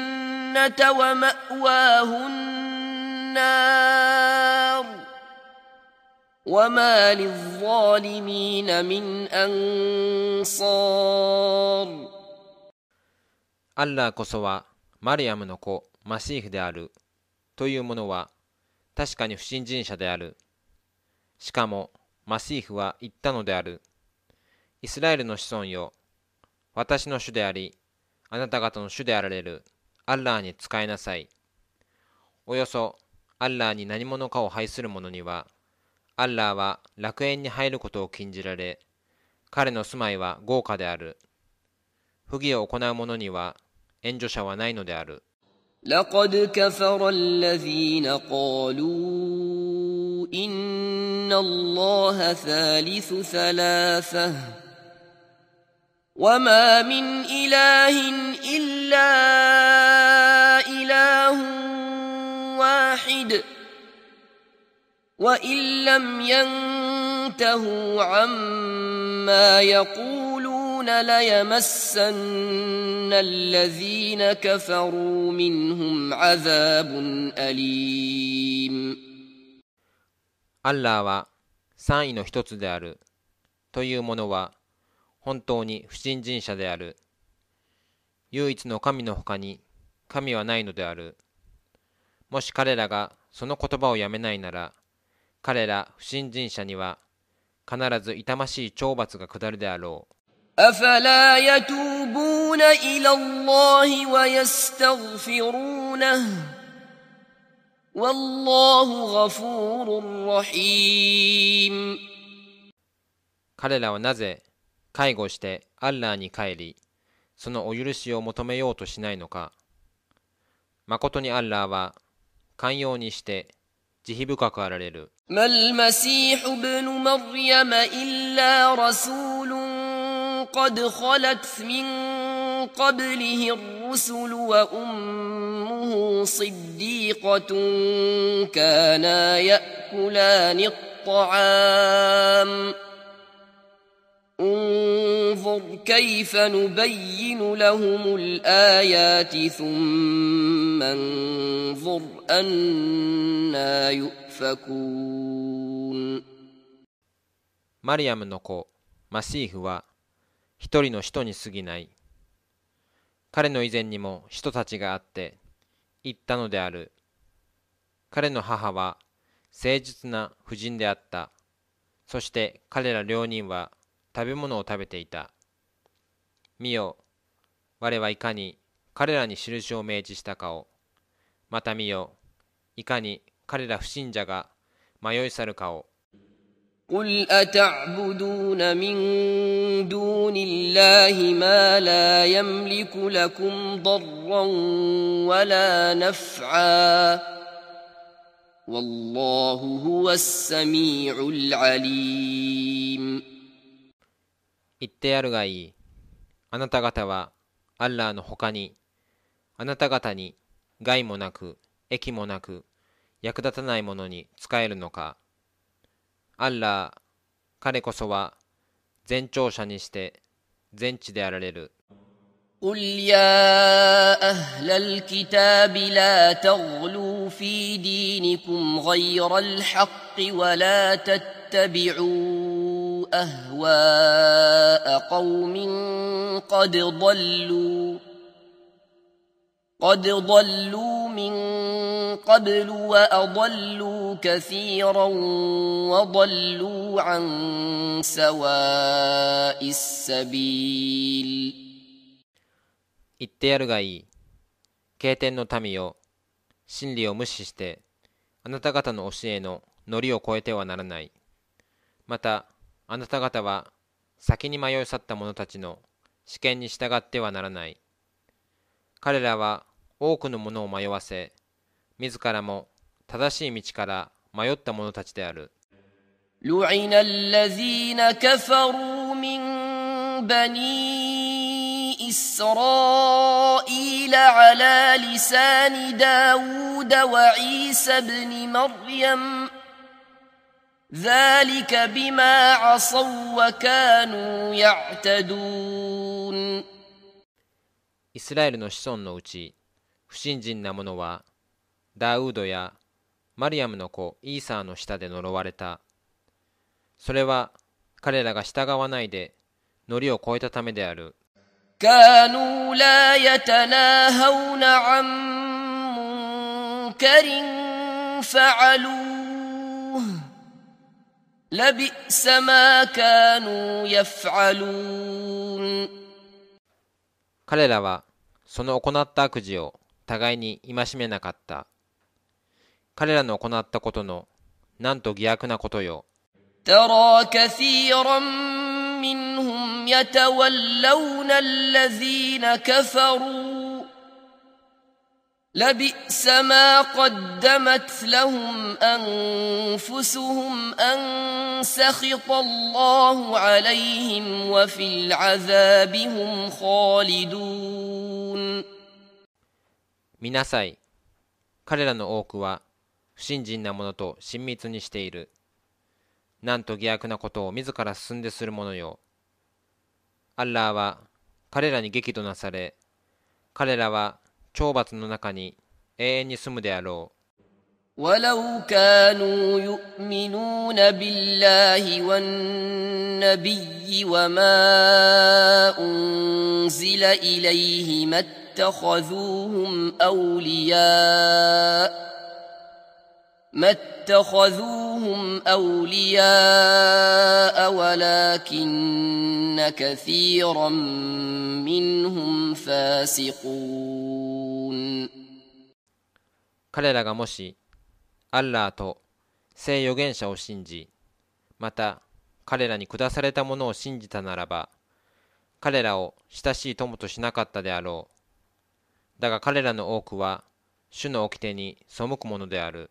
ومأواه النار وما للظالمين من أنصار アッラーこそはマリアムの子マシーフであるというものは確かに不信心者である。しかもマシーフは言ったのである。イスラエルの子孫よ。私の主であり、あなた方の主であられる アッラーに仕えなさい。およそアッラーに何者かを拝する者には、アッラーは楽園に入ることを禁じられ、彼の住まいは豪華である。不義を行う者には援助者はないのである。لقد كفر الذين قالوا إن الله ثالث ثلاثة وما من إله إلا إله واحد وإن لم ينتهوا عما يقولون ليمسن الذين كفروا منهم عذاب أليم アッラーは三位の一つであるというものは 本当に不信心者である。唯一の神の他に神はないのである。もし彼らがその言葉をやめないなら、彼ら不信心者には必ず痛ましい懲罰が下るであろう。 أفلا يتوبون إلى الله ويستغفرونه والله غفور رحيم 彼らはなぜ 介護してアッラーに帰り、そのお許しを求めようとしないのか。誠にアッラーは寛容にして慈悲深くあられる。 ما المسيح ابن مريم إلا رسول قد خلت من قبله الرسل وأمه صديقة كانا يأكلان الطعام انظر كيف نبين لهم الآيات ثم انظر أنا يؤفكون マリアムの子、マシーフは一人の使徒に過ぎない。彼の以前にも使徒たちがあって言ったのである。彼の母は誠実な婦人であった。そして彼ら両人は 食べ物を食べていた。見よ、我はいかに彼らに印を命じしたかを。また見よ、いかに彼ら不信者が迷い去るかを。 قل أتعبدون من دون الله ما لا يملك لكم ضرا ولا نفعا والله هو السميع العليم 言ってやるがいい。あなた方は アッラーの他にあなた方に害もなく益もなく役立たないものに使えるのかアッラー彼こそは全聴者にして全知であられる قل يا أهل الكتاب لا تغلوا في دينكم غير الحق ولا تتبعوا أهواء قوم قد ضلوا قد ضلوا من قبل وأضلوا كثيرا وضلوا عن سواء السبيل 言ってやるがいい。経典の民よ、真理を無視して、あなた方の教えのノリを超えてはならない。また、 あなた方は先に迷い去った者たちの試験に従ってはならない。彼らは多くの者を迷わせ、自らも正しい道から迷った者たちである。لعن الذين كفروا من بني إسرائيل على لسان داود وعيسى بن مريم ذلك بما عصوا وكانوا يعتدون イスラエルの子孫のうち不信心な者はダウードやマリアムの子イーサーの下で呪われたそれは彼らが従わないでノリを超えたためである كانوا لا يتناهون عن منكر فعلوه لبئس ما كانوا يفعلون 彼らはその行った悪事を互いに戒めなかった彼らの行ったことのなんと偽悪なことよ ترى كثيرا منهم يتولون الذين كفروا لبئس ما قدمت لهم انفسهم ان سخط الله عليهم وفي العذاب هم خالدون 見なさい彼らの多くは不信心な者と親密にしているなんと偽悪なことを自ら進んでする者よ。アッラーは彼らに激怒なされ、彼らは 懲罰の中に永遠に住むであろう。ولو كانوا يؤمنون بالله والنبي وما أنزل إليه ما اتخذوهم أولياء ما اتخذوهم أولياء ولكن كثيرا منهم فاسقون 彼らがもし、アッラーと聖預言者を信じ、また彼らに下されたものを信じたならば、彼らを親しい友としなかったであろう。だが彼らの多くは、主の掟に背くものである。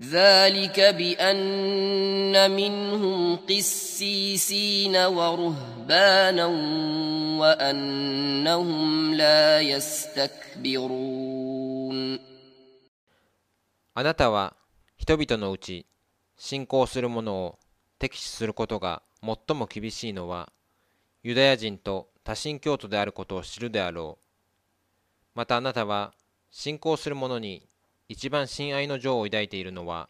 ذلك بأن منهم قسيسين ورهبانا وأنهم لا يستكبرون あなたは人々のうち信仰する者を敵視することが最も厳しいのはユダヤ人と多神教徒であることを知るであろう。またあなたは信仰する者に 一番親愛の情を抱いているのは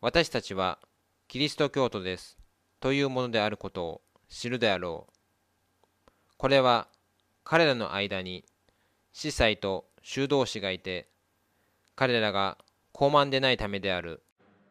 私たちはキリスト教徒ですというものであることを知るであろう。これは彼らの間に司祭と修道士がいて彼らが高慢でないためである。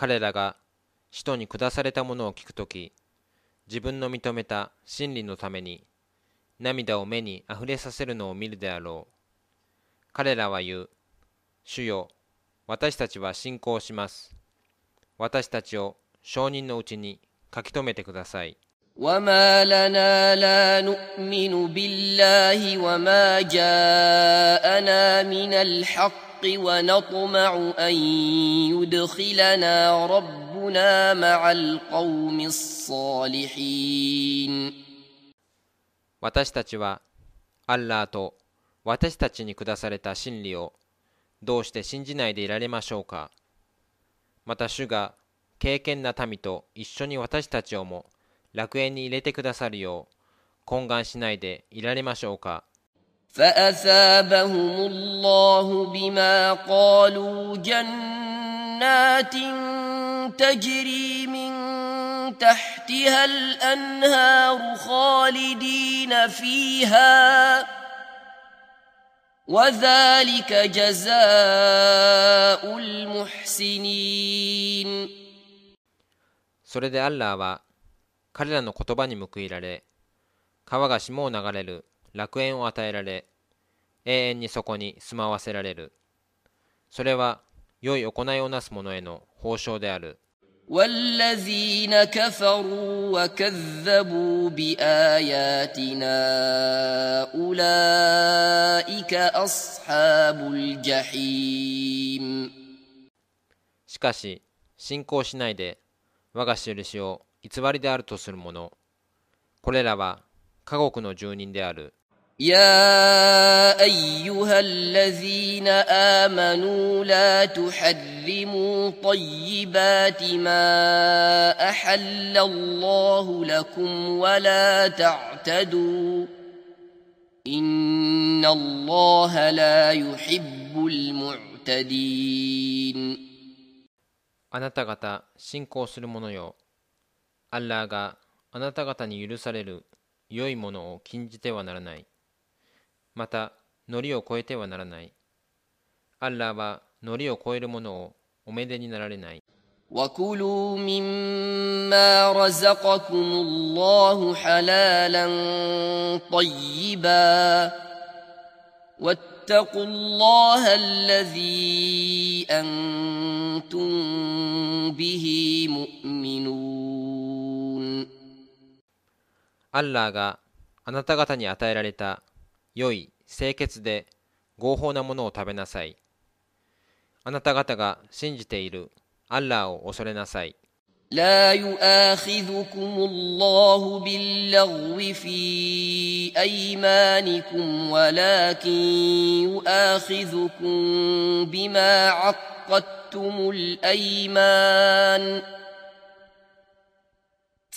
彼らが使徒に下されたものを聞くとき、自分の認めた真理のために涙を目にあふれさせるのを見るであろう。彼らは言う、主よ、私たちは信仰します。私たちを証人のうちに書き留めてください。وما لنا لا نؤمن بالله وما جاءنا من الحق ونطمع أن يدخلنا ربنا مع القوم الصالحين 私たちはアッラーと私たちに下された真理をどうして信じないでいられましょうかまた主が敬虔な民と一緒に私たちをも 楽園に入れてくださるよう懇願しないでいられましょうか فأثابهم الله بما قالوا جنات تجري من تحتها الأنهار خالدين فيها وذلك جزاء المحسنين それでアッラーは 彼らの言葉に報いられ川が霜を流れる楽園を与えられ永遠にそこに住まわせられるそれは良い行いをなす者への報奨である والذين كفروا وكذبوا باياتنا اولئك اصحاب الجحيم しかし信仰しないで我が印を 偽りであるとする者これらは家獄の住人である يا ايها الذين امنوا لا تحرموا طيبات ما احل الله لكم ولا تعتدوا ان الله لا يحب المعتدين あなた方信仰する者よ アッラーがあなた方に許される良いものを禁じてはならないまた、のりを超えてはならない。アッラーはのりを超えるものをおめでになられない。وكلوا مما رزقكم الله حلالا طيبا واتقوا الله الذي أنتم به مؤمنون アッラーがあなた方に与えられた良い清潔で合法なものを食べなさい。あなた方が信じているアッラーを恐れなさい。لا يؤاخذكم الله باللغو في أيمانكم ولكن يؤاخذكم بما عقدتم الأيمان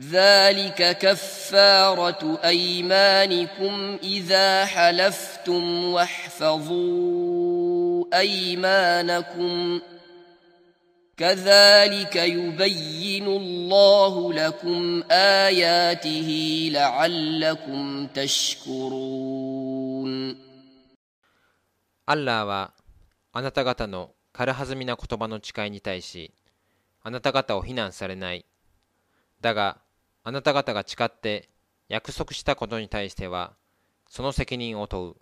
ذلك كفارة أيمانكم إذا حلفتم واحفظوا أيمانكم كذلك يبين الله لكم آياته لعلكم تشكرون アッラーはあなた方の軽はずみな言葉の誓いに対しあなた方を非難されないだが あなた方が誓って約束したことに対してはその責任を問う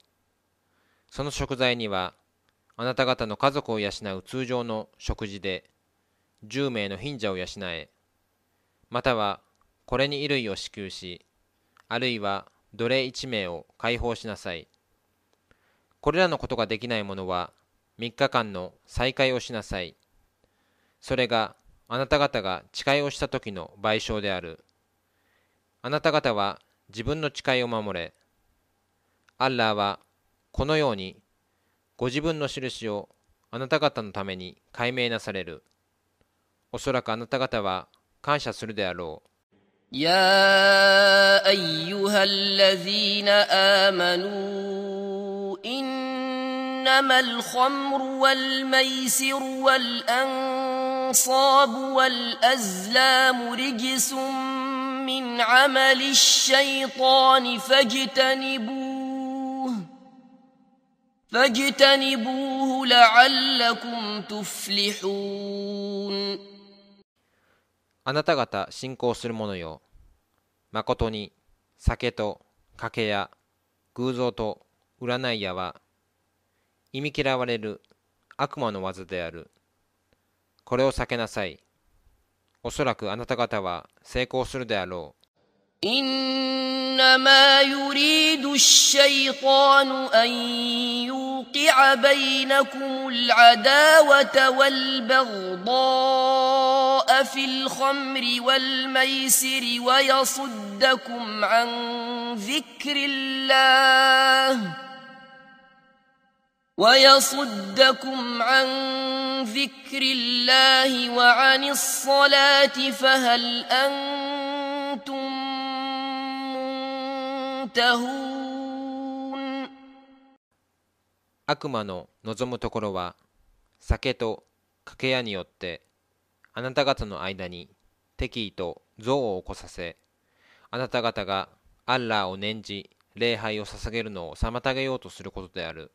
その食材にはあなた方の家族を養う通常の食事で10名の貧者を養えまたはこれに衣類を支給しあるいは奴隷1名を解放しなさい。これらのことができない者は3日間の再会をしなさい。それがあなた方が誓いをした時の賠償である。あなた方は自分の誓いを守れ。アッラーはこのようにご自分の印をあなた方のために解明なされる。おそらくあなた方は感謝するであろう。يا ايها الذين امنوا انما الخمر والميسر والانصاب والازلام رجس من عمل الشيطان فاجتنبوه فاجتنبوه لعلكم تفلحون あなた方信仰する者よ。まことに酒と賭けや偶像と占い屋は忌み嫌われる悪魔の技である。これを避けなさい。 おそらくあなた方は成功するであろう。إنما يريد الشيطان أن يوقع بينكم العداوة والبغضاء في الخمر والميسر ويصدكم عن ذكر الله ويصدكم عن ذكر الله وعن الصلاة فهل أنتم منتهون 悪魔の望むところは酒と賭け屋によってあなた方の間に敵意と憎悪を起こさせあなた方がアッラーを念じ礼拝を捧げるのを妨げようとすることである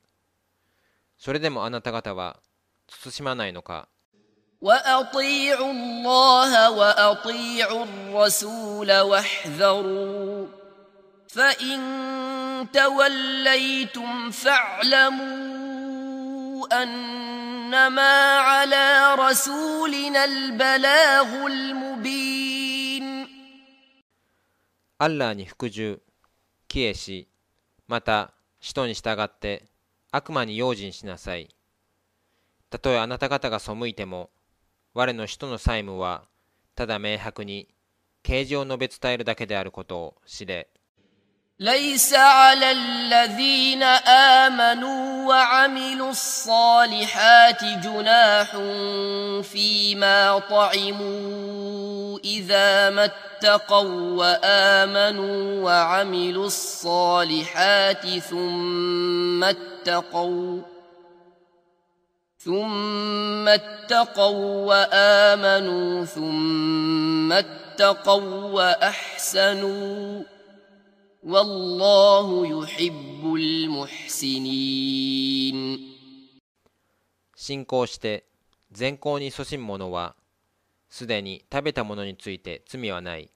それでもあなた方は慎まないのか وأطيعوا الله وأطيعوا الرسول واحذروا فإن توليتم فاعلموا أنما على رسولنا البلاغ المبين アッラーに服従帰依しまた使徒に従って 悪魔に用心しなさい。たとえあなた方が背いても我の使徒の債務はただ明白に形状を述べ伝えるだけであることを知れ。ليس على الذين آمنوا وعملوا الصالحات جناح فيما طعموا إذا ما اتقوا وآمنوا وعملوا الصالحات ثم اتقوا ثم اتقوا وآمنوا ثم اتقوا وأحسنوا والله يحب المحسنين 信仰して善行に勤しむ者はすでに食べたものについて罪はない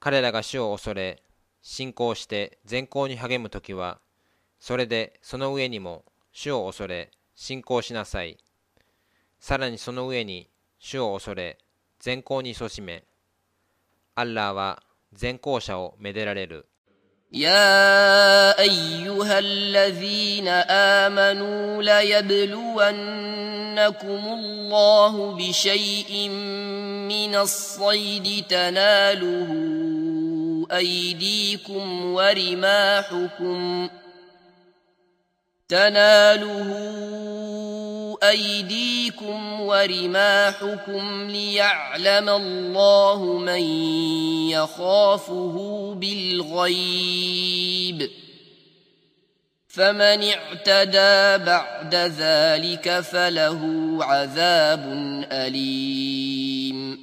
彼らが主を恐れ信仰して善行に励む時はそれでその上にも主を恐れ信仰しなさいさらにその上に主を恐れ善行に勤しめアッラーは 善行者をめでられる يا أيها الذين آمنوا ليبلونكم الله بشيء من الصيد تناله أيديكم ورماحكم تناله أيديكم ورماحكم ليعلم الله من يخافه بالغيب فمن اعتدى بعد ذلك فله عذاب أليم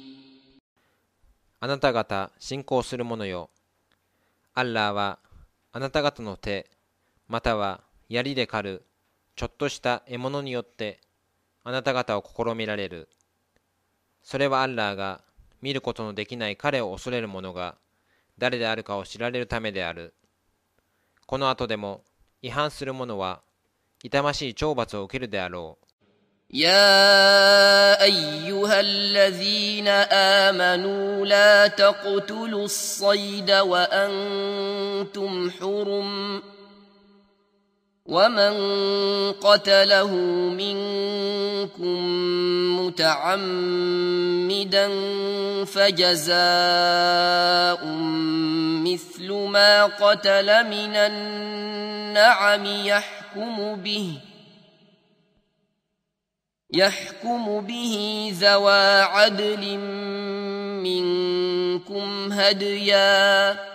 あなた方信仰する者よアッラーはあなた方の手または 槍で狩るちょっとした獲物によってあなた方を試みられる。それはアッラーが見ることのできない彼を恐れる者が誰であるかを知られるためである。この後でも違反する者は痛ましい懲罰を受けるであろう。 يا ايها الذين امنوا لا تقتلوا الصيد وانتم حرم ومن قتله منكم متعمدا فجزاء مثل ما قتل من النعم يحكم به يحكم به ذوى عدل منكم هديا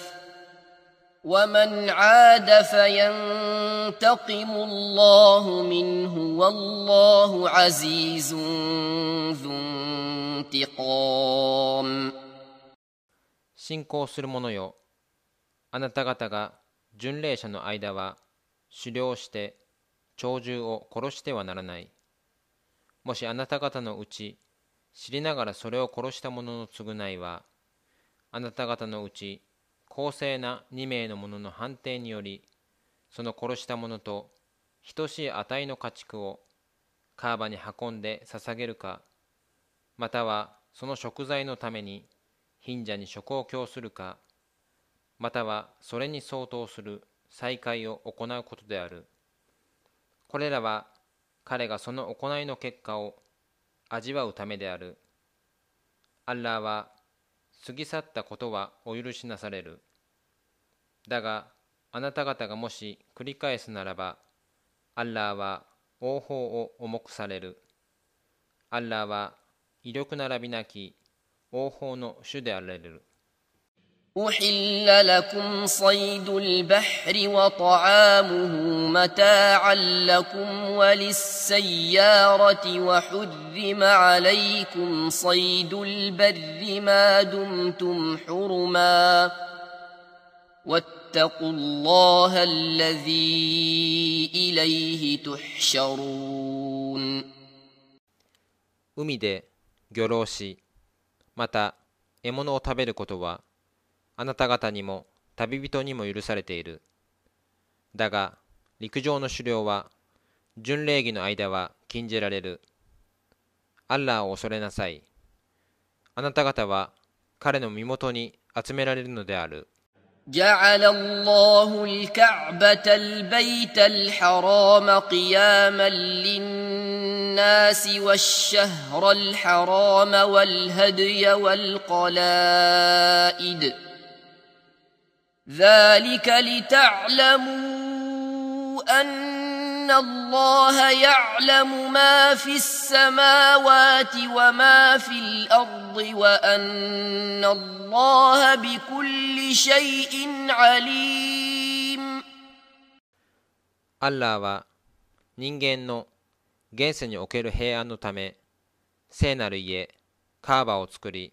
ومن عاد فينتقم الله منه والله عزيز ذو انتقام 信仰する者よあなた方が巡礼者の間は狩猟して鳥獣を殺してはならないもしあなた方のうち知りながらそれを殺した者の償いはあなた方のうち 公正な2名の者の判定によりその殺した者と等しい値の家畜をカーバに運んで捧げるかまたはその食材のために貧者に食を供するかまたはそれに相当する再会を行うことである。これらは彼がその行いの結果を味わうためである。アッラーは過ぎ去ったことはお許しなされる。だが、あなた方がもし繰り返すならば、アッラーは王法を重くされる。アッラーは威力並びなき王法の主であられる。أحل لكم صيد البحر وطعامه متاعا لكم وللسيارة وحرم عليكم صيد البر ما دمتم حرما واتقوا الله الذي إليه تحشرون 海で漁労し、また獲物を食べることは あなた方にも旅人にも許されている。だが、陸上の狩猟は、巡礼儀の間は禁じられる。アッラーを恐れなさい。あなた方は彼の身元に集められるのである。جعل الله الكعبة البيت الحرام قياما للناس والشهر الحرام والهدي والقلائد ذلك لتعلموا أن الله يعلم ما في السماوات وما في الأرض وأن الله بكل شيء عليم アッラーは人間の現世における平安のため聖なる家カーバを作り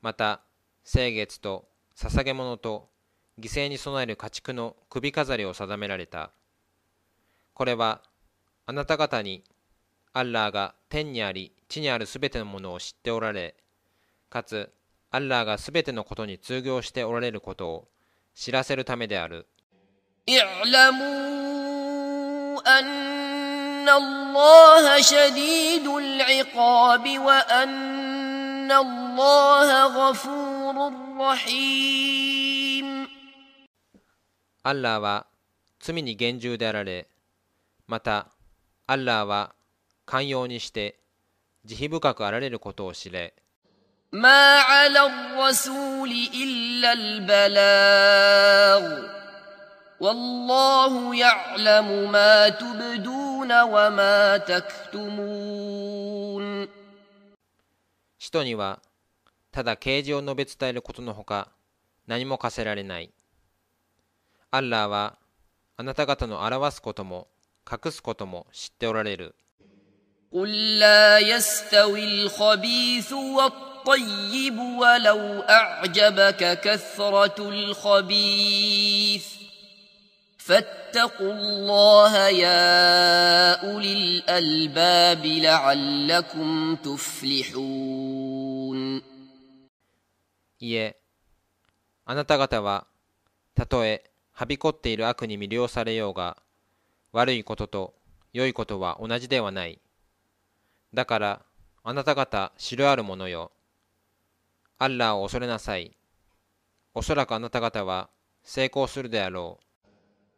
また聖月と捧げ物と 犠牲に備える家畜の首飾りを定められた。これはあなた方にアッラーが天にあり地にあるすべてのものを知っておられ、かつアッラーがすべてのことに通行しておられることを知らせるためである。اعلموا أن الله شديد العقاب وأن الله غفور رحيم アッラーは罪に厳重であられ、また、アッラーは寛容にして慈悲深くあられることを知れ。 ما على الرسول إلا البلاغ والله يعلم ما تبدون وما تكتمون 使徒には、ただ啓示を述べ伝えることのほか、何も課せられない。 アッラーは、あなた方の表すことも、隠すことも知っておられる。 قل لا يستوي الخبيث والطيب الطيب ولو أعجبك كثرة الخبيث فاتقوا الله يا أولي الألباب لعلكم تفلحون いえ、あなた方は、たとえ、 はびこっている悪に魅了されようが、悪いことと良いことは同じではない。だから、あなた方、知るある者よ。アッラーを恐れなさい。おそらくあなた方は、成功するであろう。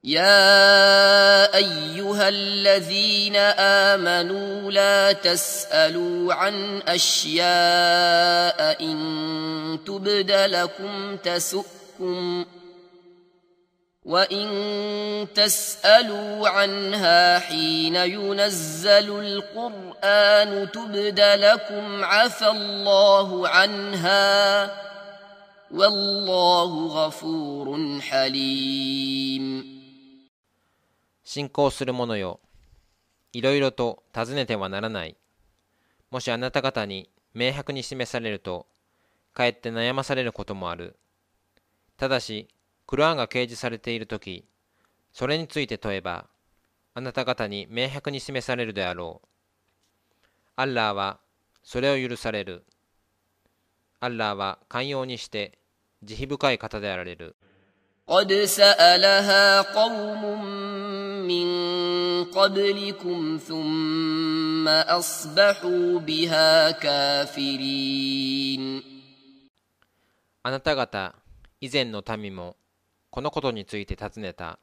يا ايها الذين امنوا لا تسالوا عن اشياء ان تبد لكم تسؤكم وان تسالوا عنها حين ينزل القران تبد لكم عفى الله عنها والله غفور حليم 信仰する者よ。いろいろと尋ねてはならない。もしあなた方に明白に示されると、かえって悩まされることもある。ただし、 クルアンが掲示されているとき、それについて問えば、あなた方に明白に示されるであろう。アッラーはそれを許される。アッラーは寛容にして慈悲深い方であられる。 قد سألها قوم من قبلكم ثم أصبحوا بها كافرين あなた方以前の民も このことについて尋ねた。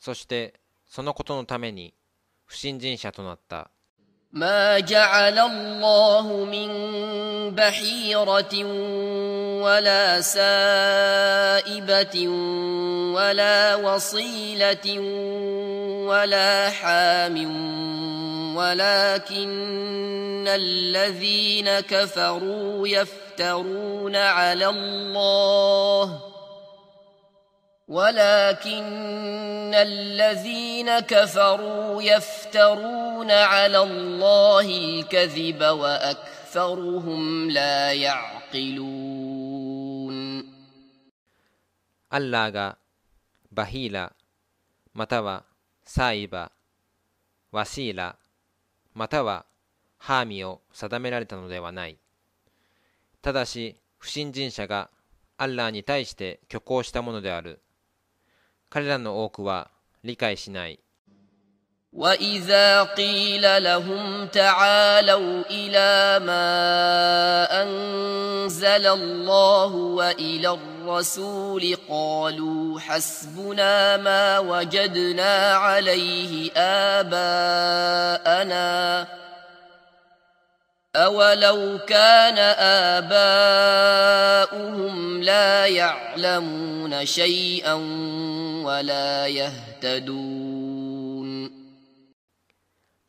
そしてそのことのために不信心者となった。 ما جعل الله من بحيرة ولا سائبة ولا وصيلة ولا حام ولكن الذين كفروا يفترون على الله ولكن الذين كفروا يفترون على الله الكذب واكثرهم لا يعقلون アッラーがバヒーラまたはサイバワシーラまたはハーミを定められたのではない。ただし不信心者がアッラーに対して虚構したものである。 彼らの多くは理解しない。 واذا قيل لهم تعالوا الى ما انزل الله والى الرسول قالوا حسبنا ما وجدنا عليه اباءنا اولو كان اباؤهم لا يعلمون شيئا ولا يهتدون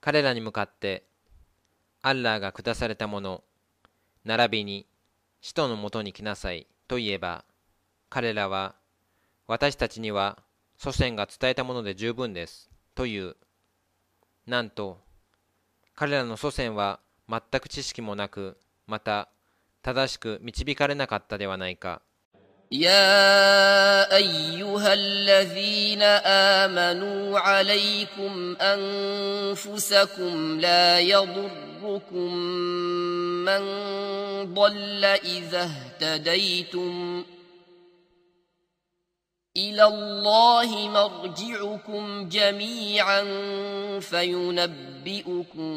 彼らに向かって、アッラーが下されたもの、並びに、使徒のもとに来なさいと言えば、彼らは、私たちには祖先が伝えたもので十分ですという。なんと、彼らの祖先は 全く知識もなく、また、正しく導かれなかったではないか。 يا ايها الذين امنوا عليكم انفسكم لا يضركم من ضل اذا اهتديتم الى الله مرجعكم جميعا فينبئكم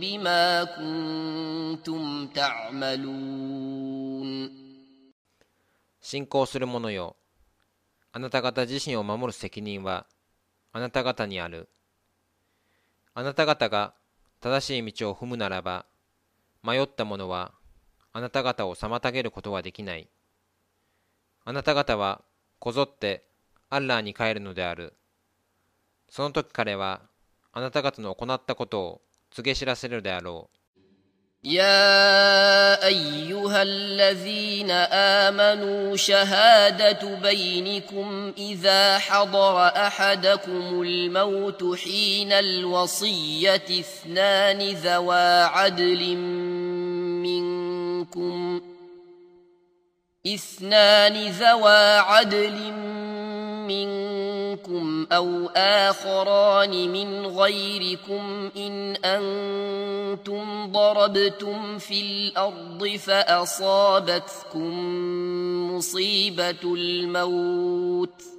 بما كنتم تعملون 信仰する者よ。あなた方自身を守る責任はあなた方にある。あなた方が正しい道を踏むならば、迷った者はあなた方を妨げることはできない。あなた方は こぞってアッラーに帰るのである。その時彼はあなた方の行ったことを告げ知らせるであろう。 يا ايها الذين امنوا شهاده بينكم اذا حضر احدكم الموت حين الوصيه اثنان ذوا عدل منكم اثنان ذوا عدل منكم أو آخران من غيركم إن أنتم ضربتم في الأرض فأصابتكم مصيبة الموت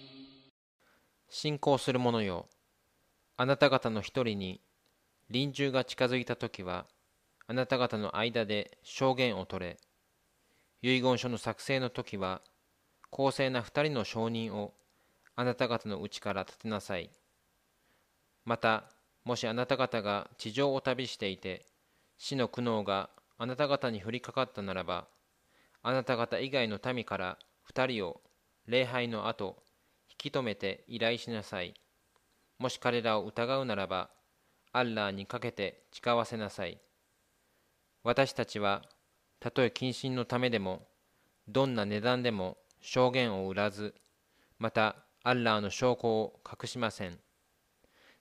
信仰する者よ。あなた方の一人に臨終が近づいた時はあなた方の間で証言を取れ。遺言書の作成の時は公正な二人の証人をあなた方のうちから立てなさい。またもしあなた方が地上を旅していて死の苦悩があなた方に降りかかったならばあなた方以外の民から二人を礼拝の後き止めて依頼しなさい。もし彼らを疑うならば、アッラーにかけて誓わせなさい。私たちは、たとえ謹慎のためでも、どんな値段でも証言を売らず、またアッラーの証拠を隠しません。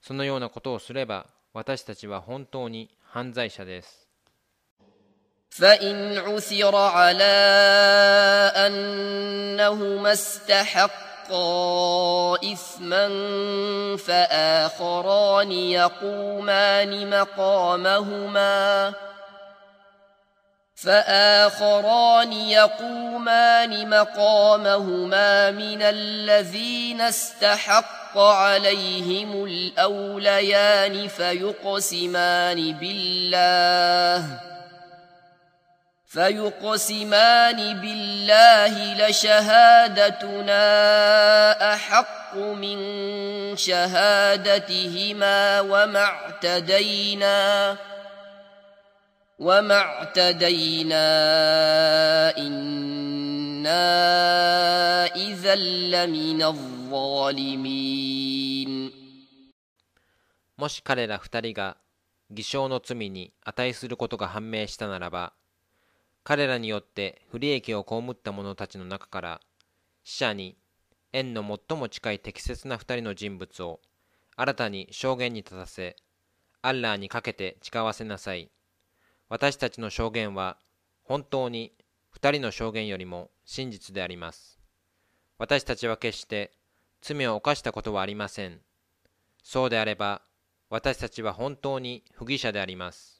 そのようなことをすれば、私たちは本当に犯罪者です。فإن عثر على أنهما استحق إثما فآخران يقومان مقامهما فآخران يقومان مقامهما من الذين استحق عليهم الأوليان فيقسمان بالله فيقسمان بالله لشهادتنا احق من شهادتهما وما اعتدينا وما اعتدينا انا اذا لمن الظالمين もし彼ら二人が偽証の罪に値することが判明したならば 彼らによって不利益を被った者たちの中から死者に縁の最も近い適切な二人の人物を新たに証言に立たせアッラーにかけて誓わせなさい。私たちの証言は本当に二人の証言よりも真実であります。私たちは決して罪を犯したことはありません。そうであれば私たちは本当に不義者であります。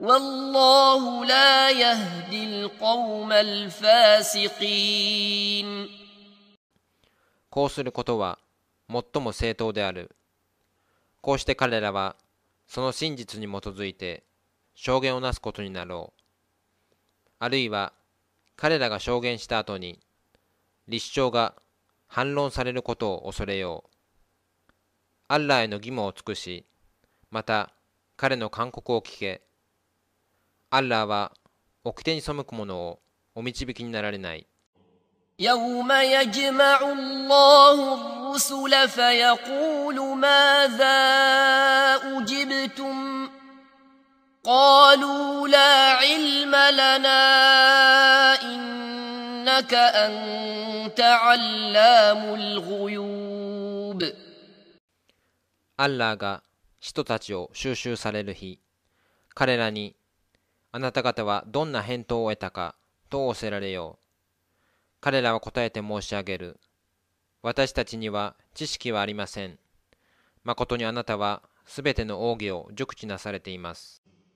والله لا يهدي القوم الفاسقين こうすることは最も正当である。こうして彼らはその真実に基づいて証言をなすことになろう。あるいは彼らが証言した後に立証が反論されることを恐れよう。アッラーへの義務を尽くし、また彼の勧告を聞け。 アッラーは掟に背く者をお導きになられない。يوم يجمع الله الرسل فيقول ماذا أجبتم قالوا لا علم لنا إنك أنت علام الغيوب アッラーが人たちを収集される日、彼らに あなた方はどんな返答を得たかと仰せられよう。彼らは答えて申し上げる。私たちには知識はありません。まことにあなたはすべての奥義を熟知なされています。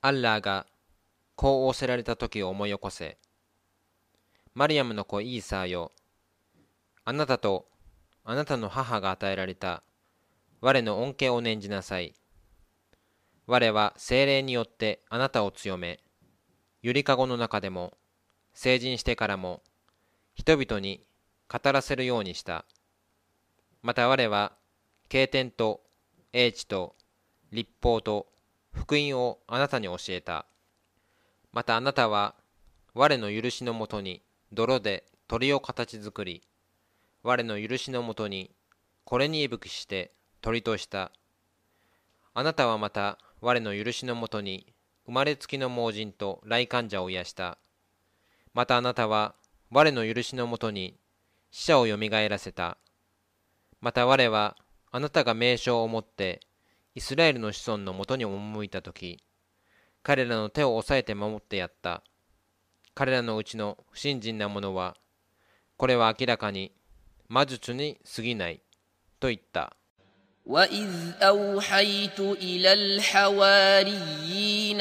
アッラーがこう仰せられた時を思い起こせ。マリアムの子イーサーよ。あなたとあなたの母が与えられた我の恩恵を念じなさい。我は精霊によってあなたを強め、ゆりかごの中でも成人してからも人々に語らせるようにした。また我は経典と英知と立法と福音をあなたに教えた。またあなたは我の許しのもとに泥で鳥を形作り、我の許しのもとにこれに息吹して鳥とした。あなたはまた我の許しのもとに生まれつきの盲人と来患者を癒した。またあなたは我の許しのもとに死者をよみがえらせた。また我はあなたが名称を持ってイスラエルの子孫のもとに赴いたとき、彼らの手を押さえて守ってやった。彼らのうちの不信心な者は、これは明らかに魔術に過ぎないと言った。وإذ أوحيت إلى الحواريين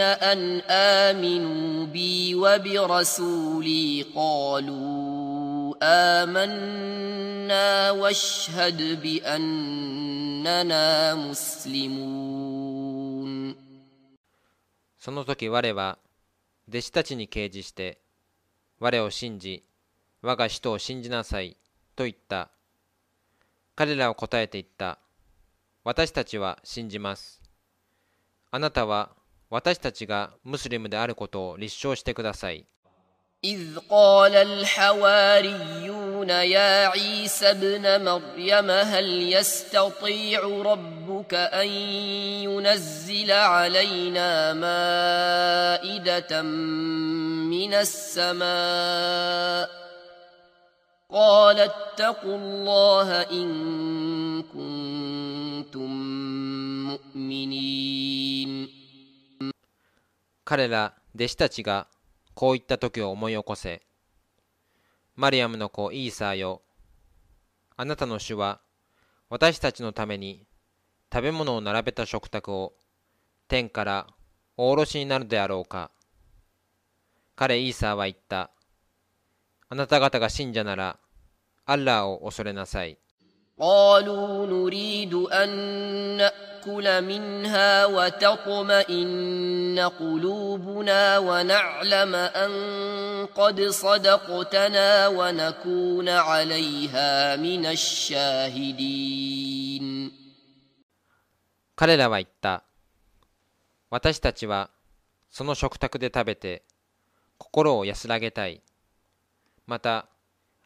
أن آمنوا بي وبرسولي قالوا آمنا واشهد بأننا مسلمون その時我は弟子たちに掲示して我を信じ我が人を信じなさいと言った彼らは答えて言った私たちは信じますあなたは私たちがムスリムであることを立証してください إذ قال الحواريون يا عيسى ابن مريم هل يستطيع ربك أن ينزل علينا مائدة من السماء قال اتقوا الله إن كنتم مؤمنين 彼ら弟子たちが こういった時を思い起こせ。マリアムの子イーサーよ。あなたの主は私たちのために食べ物を並べた食卓を天からおろしになるであろうか。彼イーサーは言った。あなた方が信者ならアッラーを恐れなさい。قالوا نريد أن نأكل منها وتطمئن قلوبنا ونعلم أن قد صدقتنا ونكون عليها من الشاهدين 彼らは言った。私たちはその食卓で食べて心を安らげたい。また、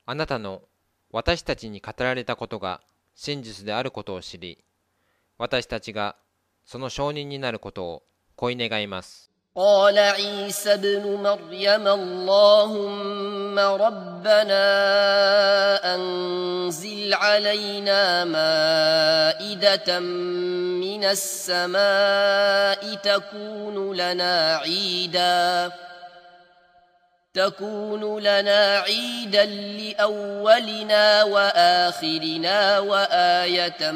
あなたの私たちに語られたことが真実であることを知り、 私たちがその証人になることを恋願います。قال عيسى ابن مريم اللهم ربنا أنزل علينا مائدة من السماء تكون لنا عيداً تكون لنا عيدا لأولنا وآخرنا وآية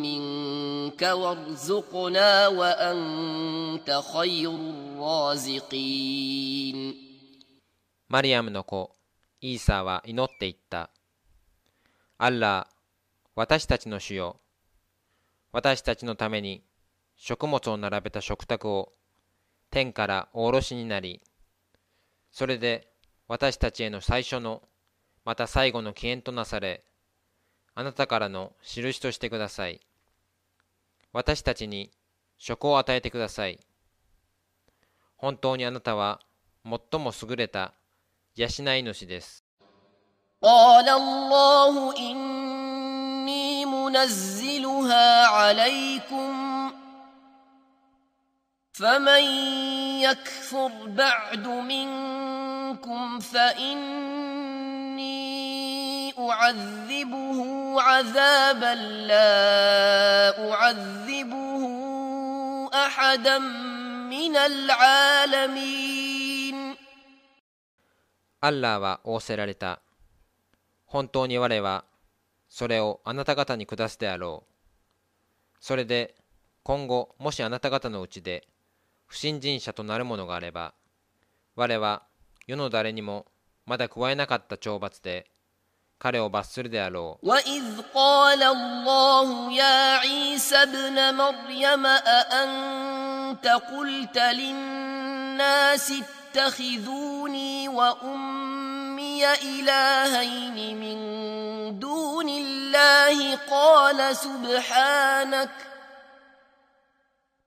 منك وارزقنا وأنت خير الرازقين マリアムの子イーサは祈っていった。アッラー、私たちの主よ。私たちのために食物を並べた食卓を天からお下ろしになり、それで私たちへの最初の、また最後の起源となされ、あなたからの印としてください。 私たちに食を与えてください。本当にあなたは最も優れた養い主です。 قال الله إني منزلها عليكم فمن يكفر بعد منكم فإني أعذبه عذابا لا أعذبه أحدا من العالمين アッラーは仰せられた。本当に我はそれをあなた方に下すであろう。それで今後もしあなた方のうちで不信心者となる者があれば、我は世の誰にもまだ加えなかった懲罰で 彼を罰するであろう。 وإذ قال الله يا عيسى ابن مريم أأنت قلت للناس اتخذوني وأمي إلهين من دون الله قال سبحانك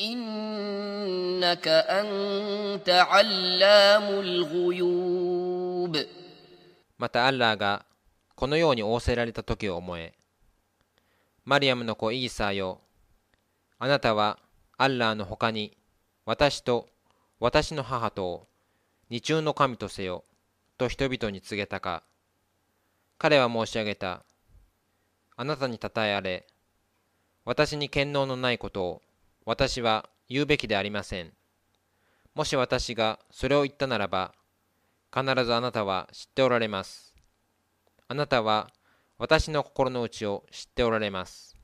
إنك أنت علام الغيوب またアッラーがこのように仰せられた時を思え。マリアムの子イーサーよ。あなたはアッラーの他に私と私の母とを二中の神とせよと人々に告げたか。彼は申し上げた。あなたに称えあれ。私に権能のないことを 私は言うべきでありません。もし私がそれを言ったならば、必ずあなたは知っておられます。あなたは私の心の内を知っておられます。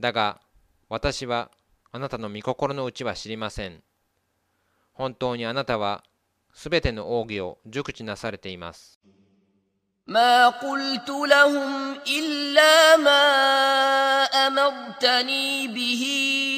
だが、私はあなたの御心の内は知りません。本当にあなたはすべての奥義を熟知なされています。 ما قلت لهم إلا ما أمرتني به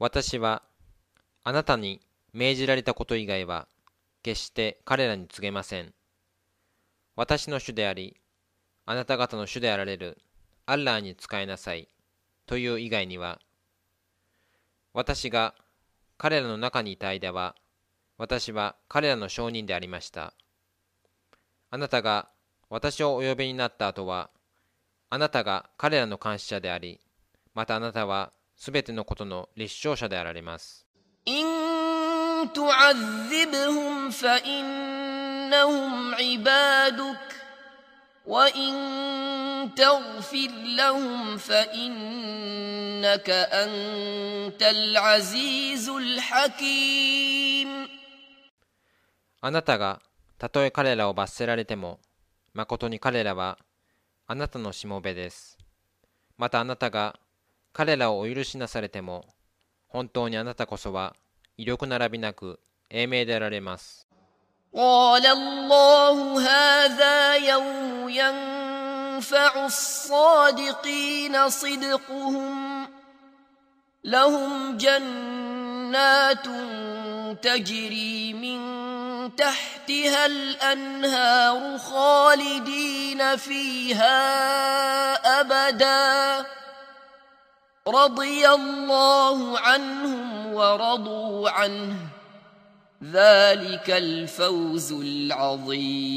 私はあなたに命じられたこと以外は決して彼らに告げません。私の主であり、あなた方の主であられるアッラーに仕えなさいという以外には、私が彼らの中にいた間は、私は彼らの証人でありました。あなたが私をお呼びになった後は、あなたが彼らの監視者であり、またあなたはすべてのことの立証者であられます。 إن تعذبهم فإنهم عبادك وإن تغفر لهم فإنك أنت العزيز الحكيم あなたがたとえ彼らを罰せられても、まことに彼らはあなたのしもべです。またあなたが 彼らをお許しなされても、本当にあなたこそは威力並びなく英明であられます。 قال الله هذا يوم ينفع الصادقين صدقهم لهم جنات تجري من تحتها الأنهار خالدين فيها أبدا رضي الله عنهم ورضوا عنه ذلك الفوز العظيم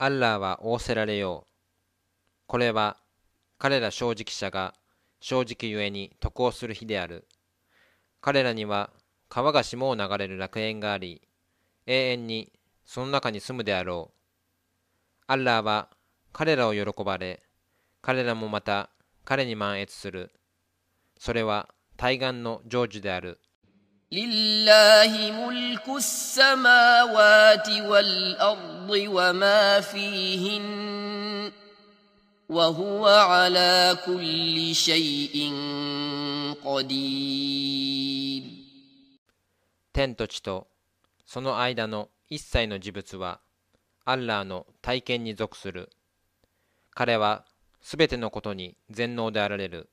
アッラーは仰せられよう。これは彼ら正直者が正直ゆえに得をする日である。彼らには川が霜を流れる楽園があり、永遠にその中に住むであろう。アッラーは彼らを喜ばれ、 彼らもまた彼に満悦する。それは対岸の成就である。 لله ملك السماوات والأرض وما فيهن وهو على كل شيء قدير 天と地とその間の一切の事物はアッラーの体験に属する彼は すべてのことに全能であられる。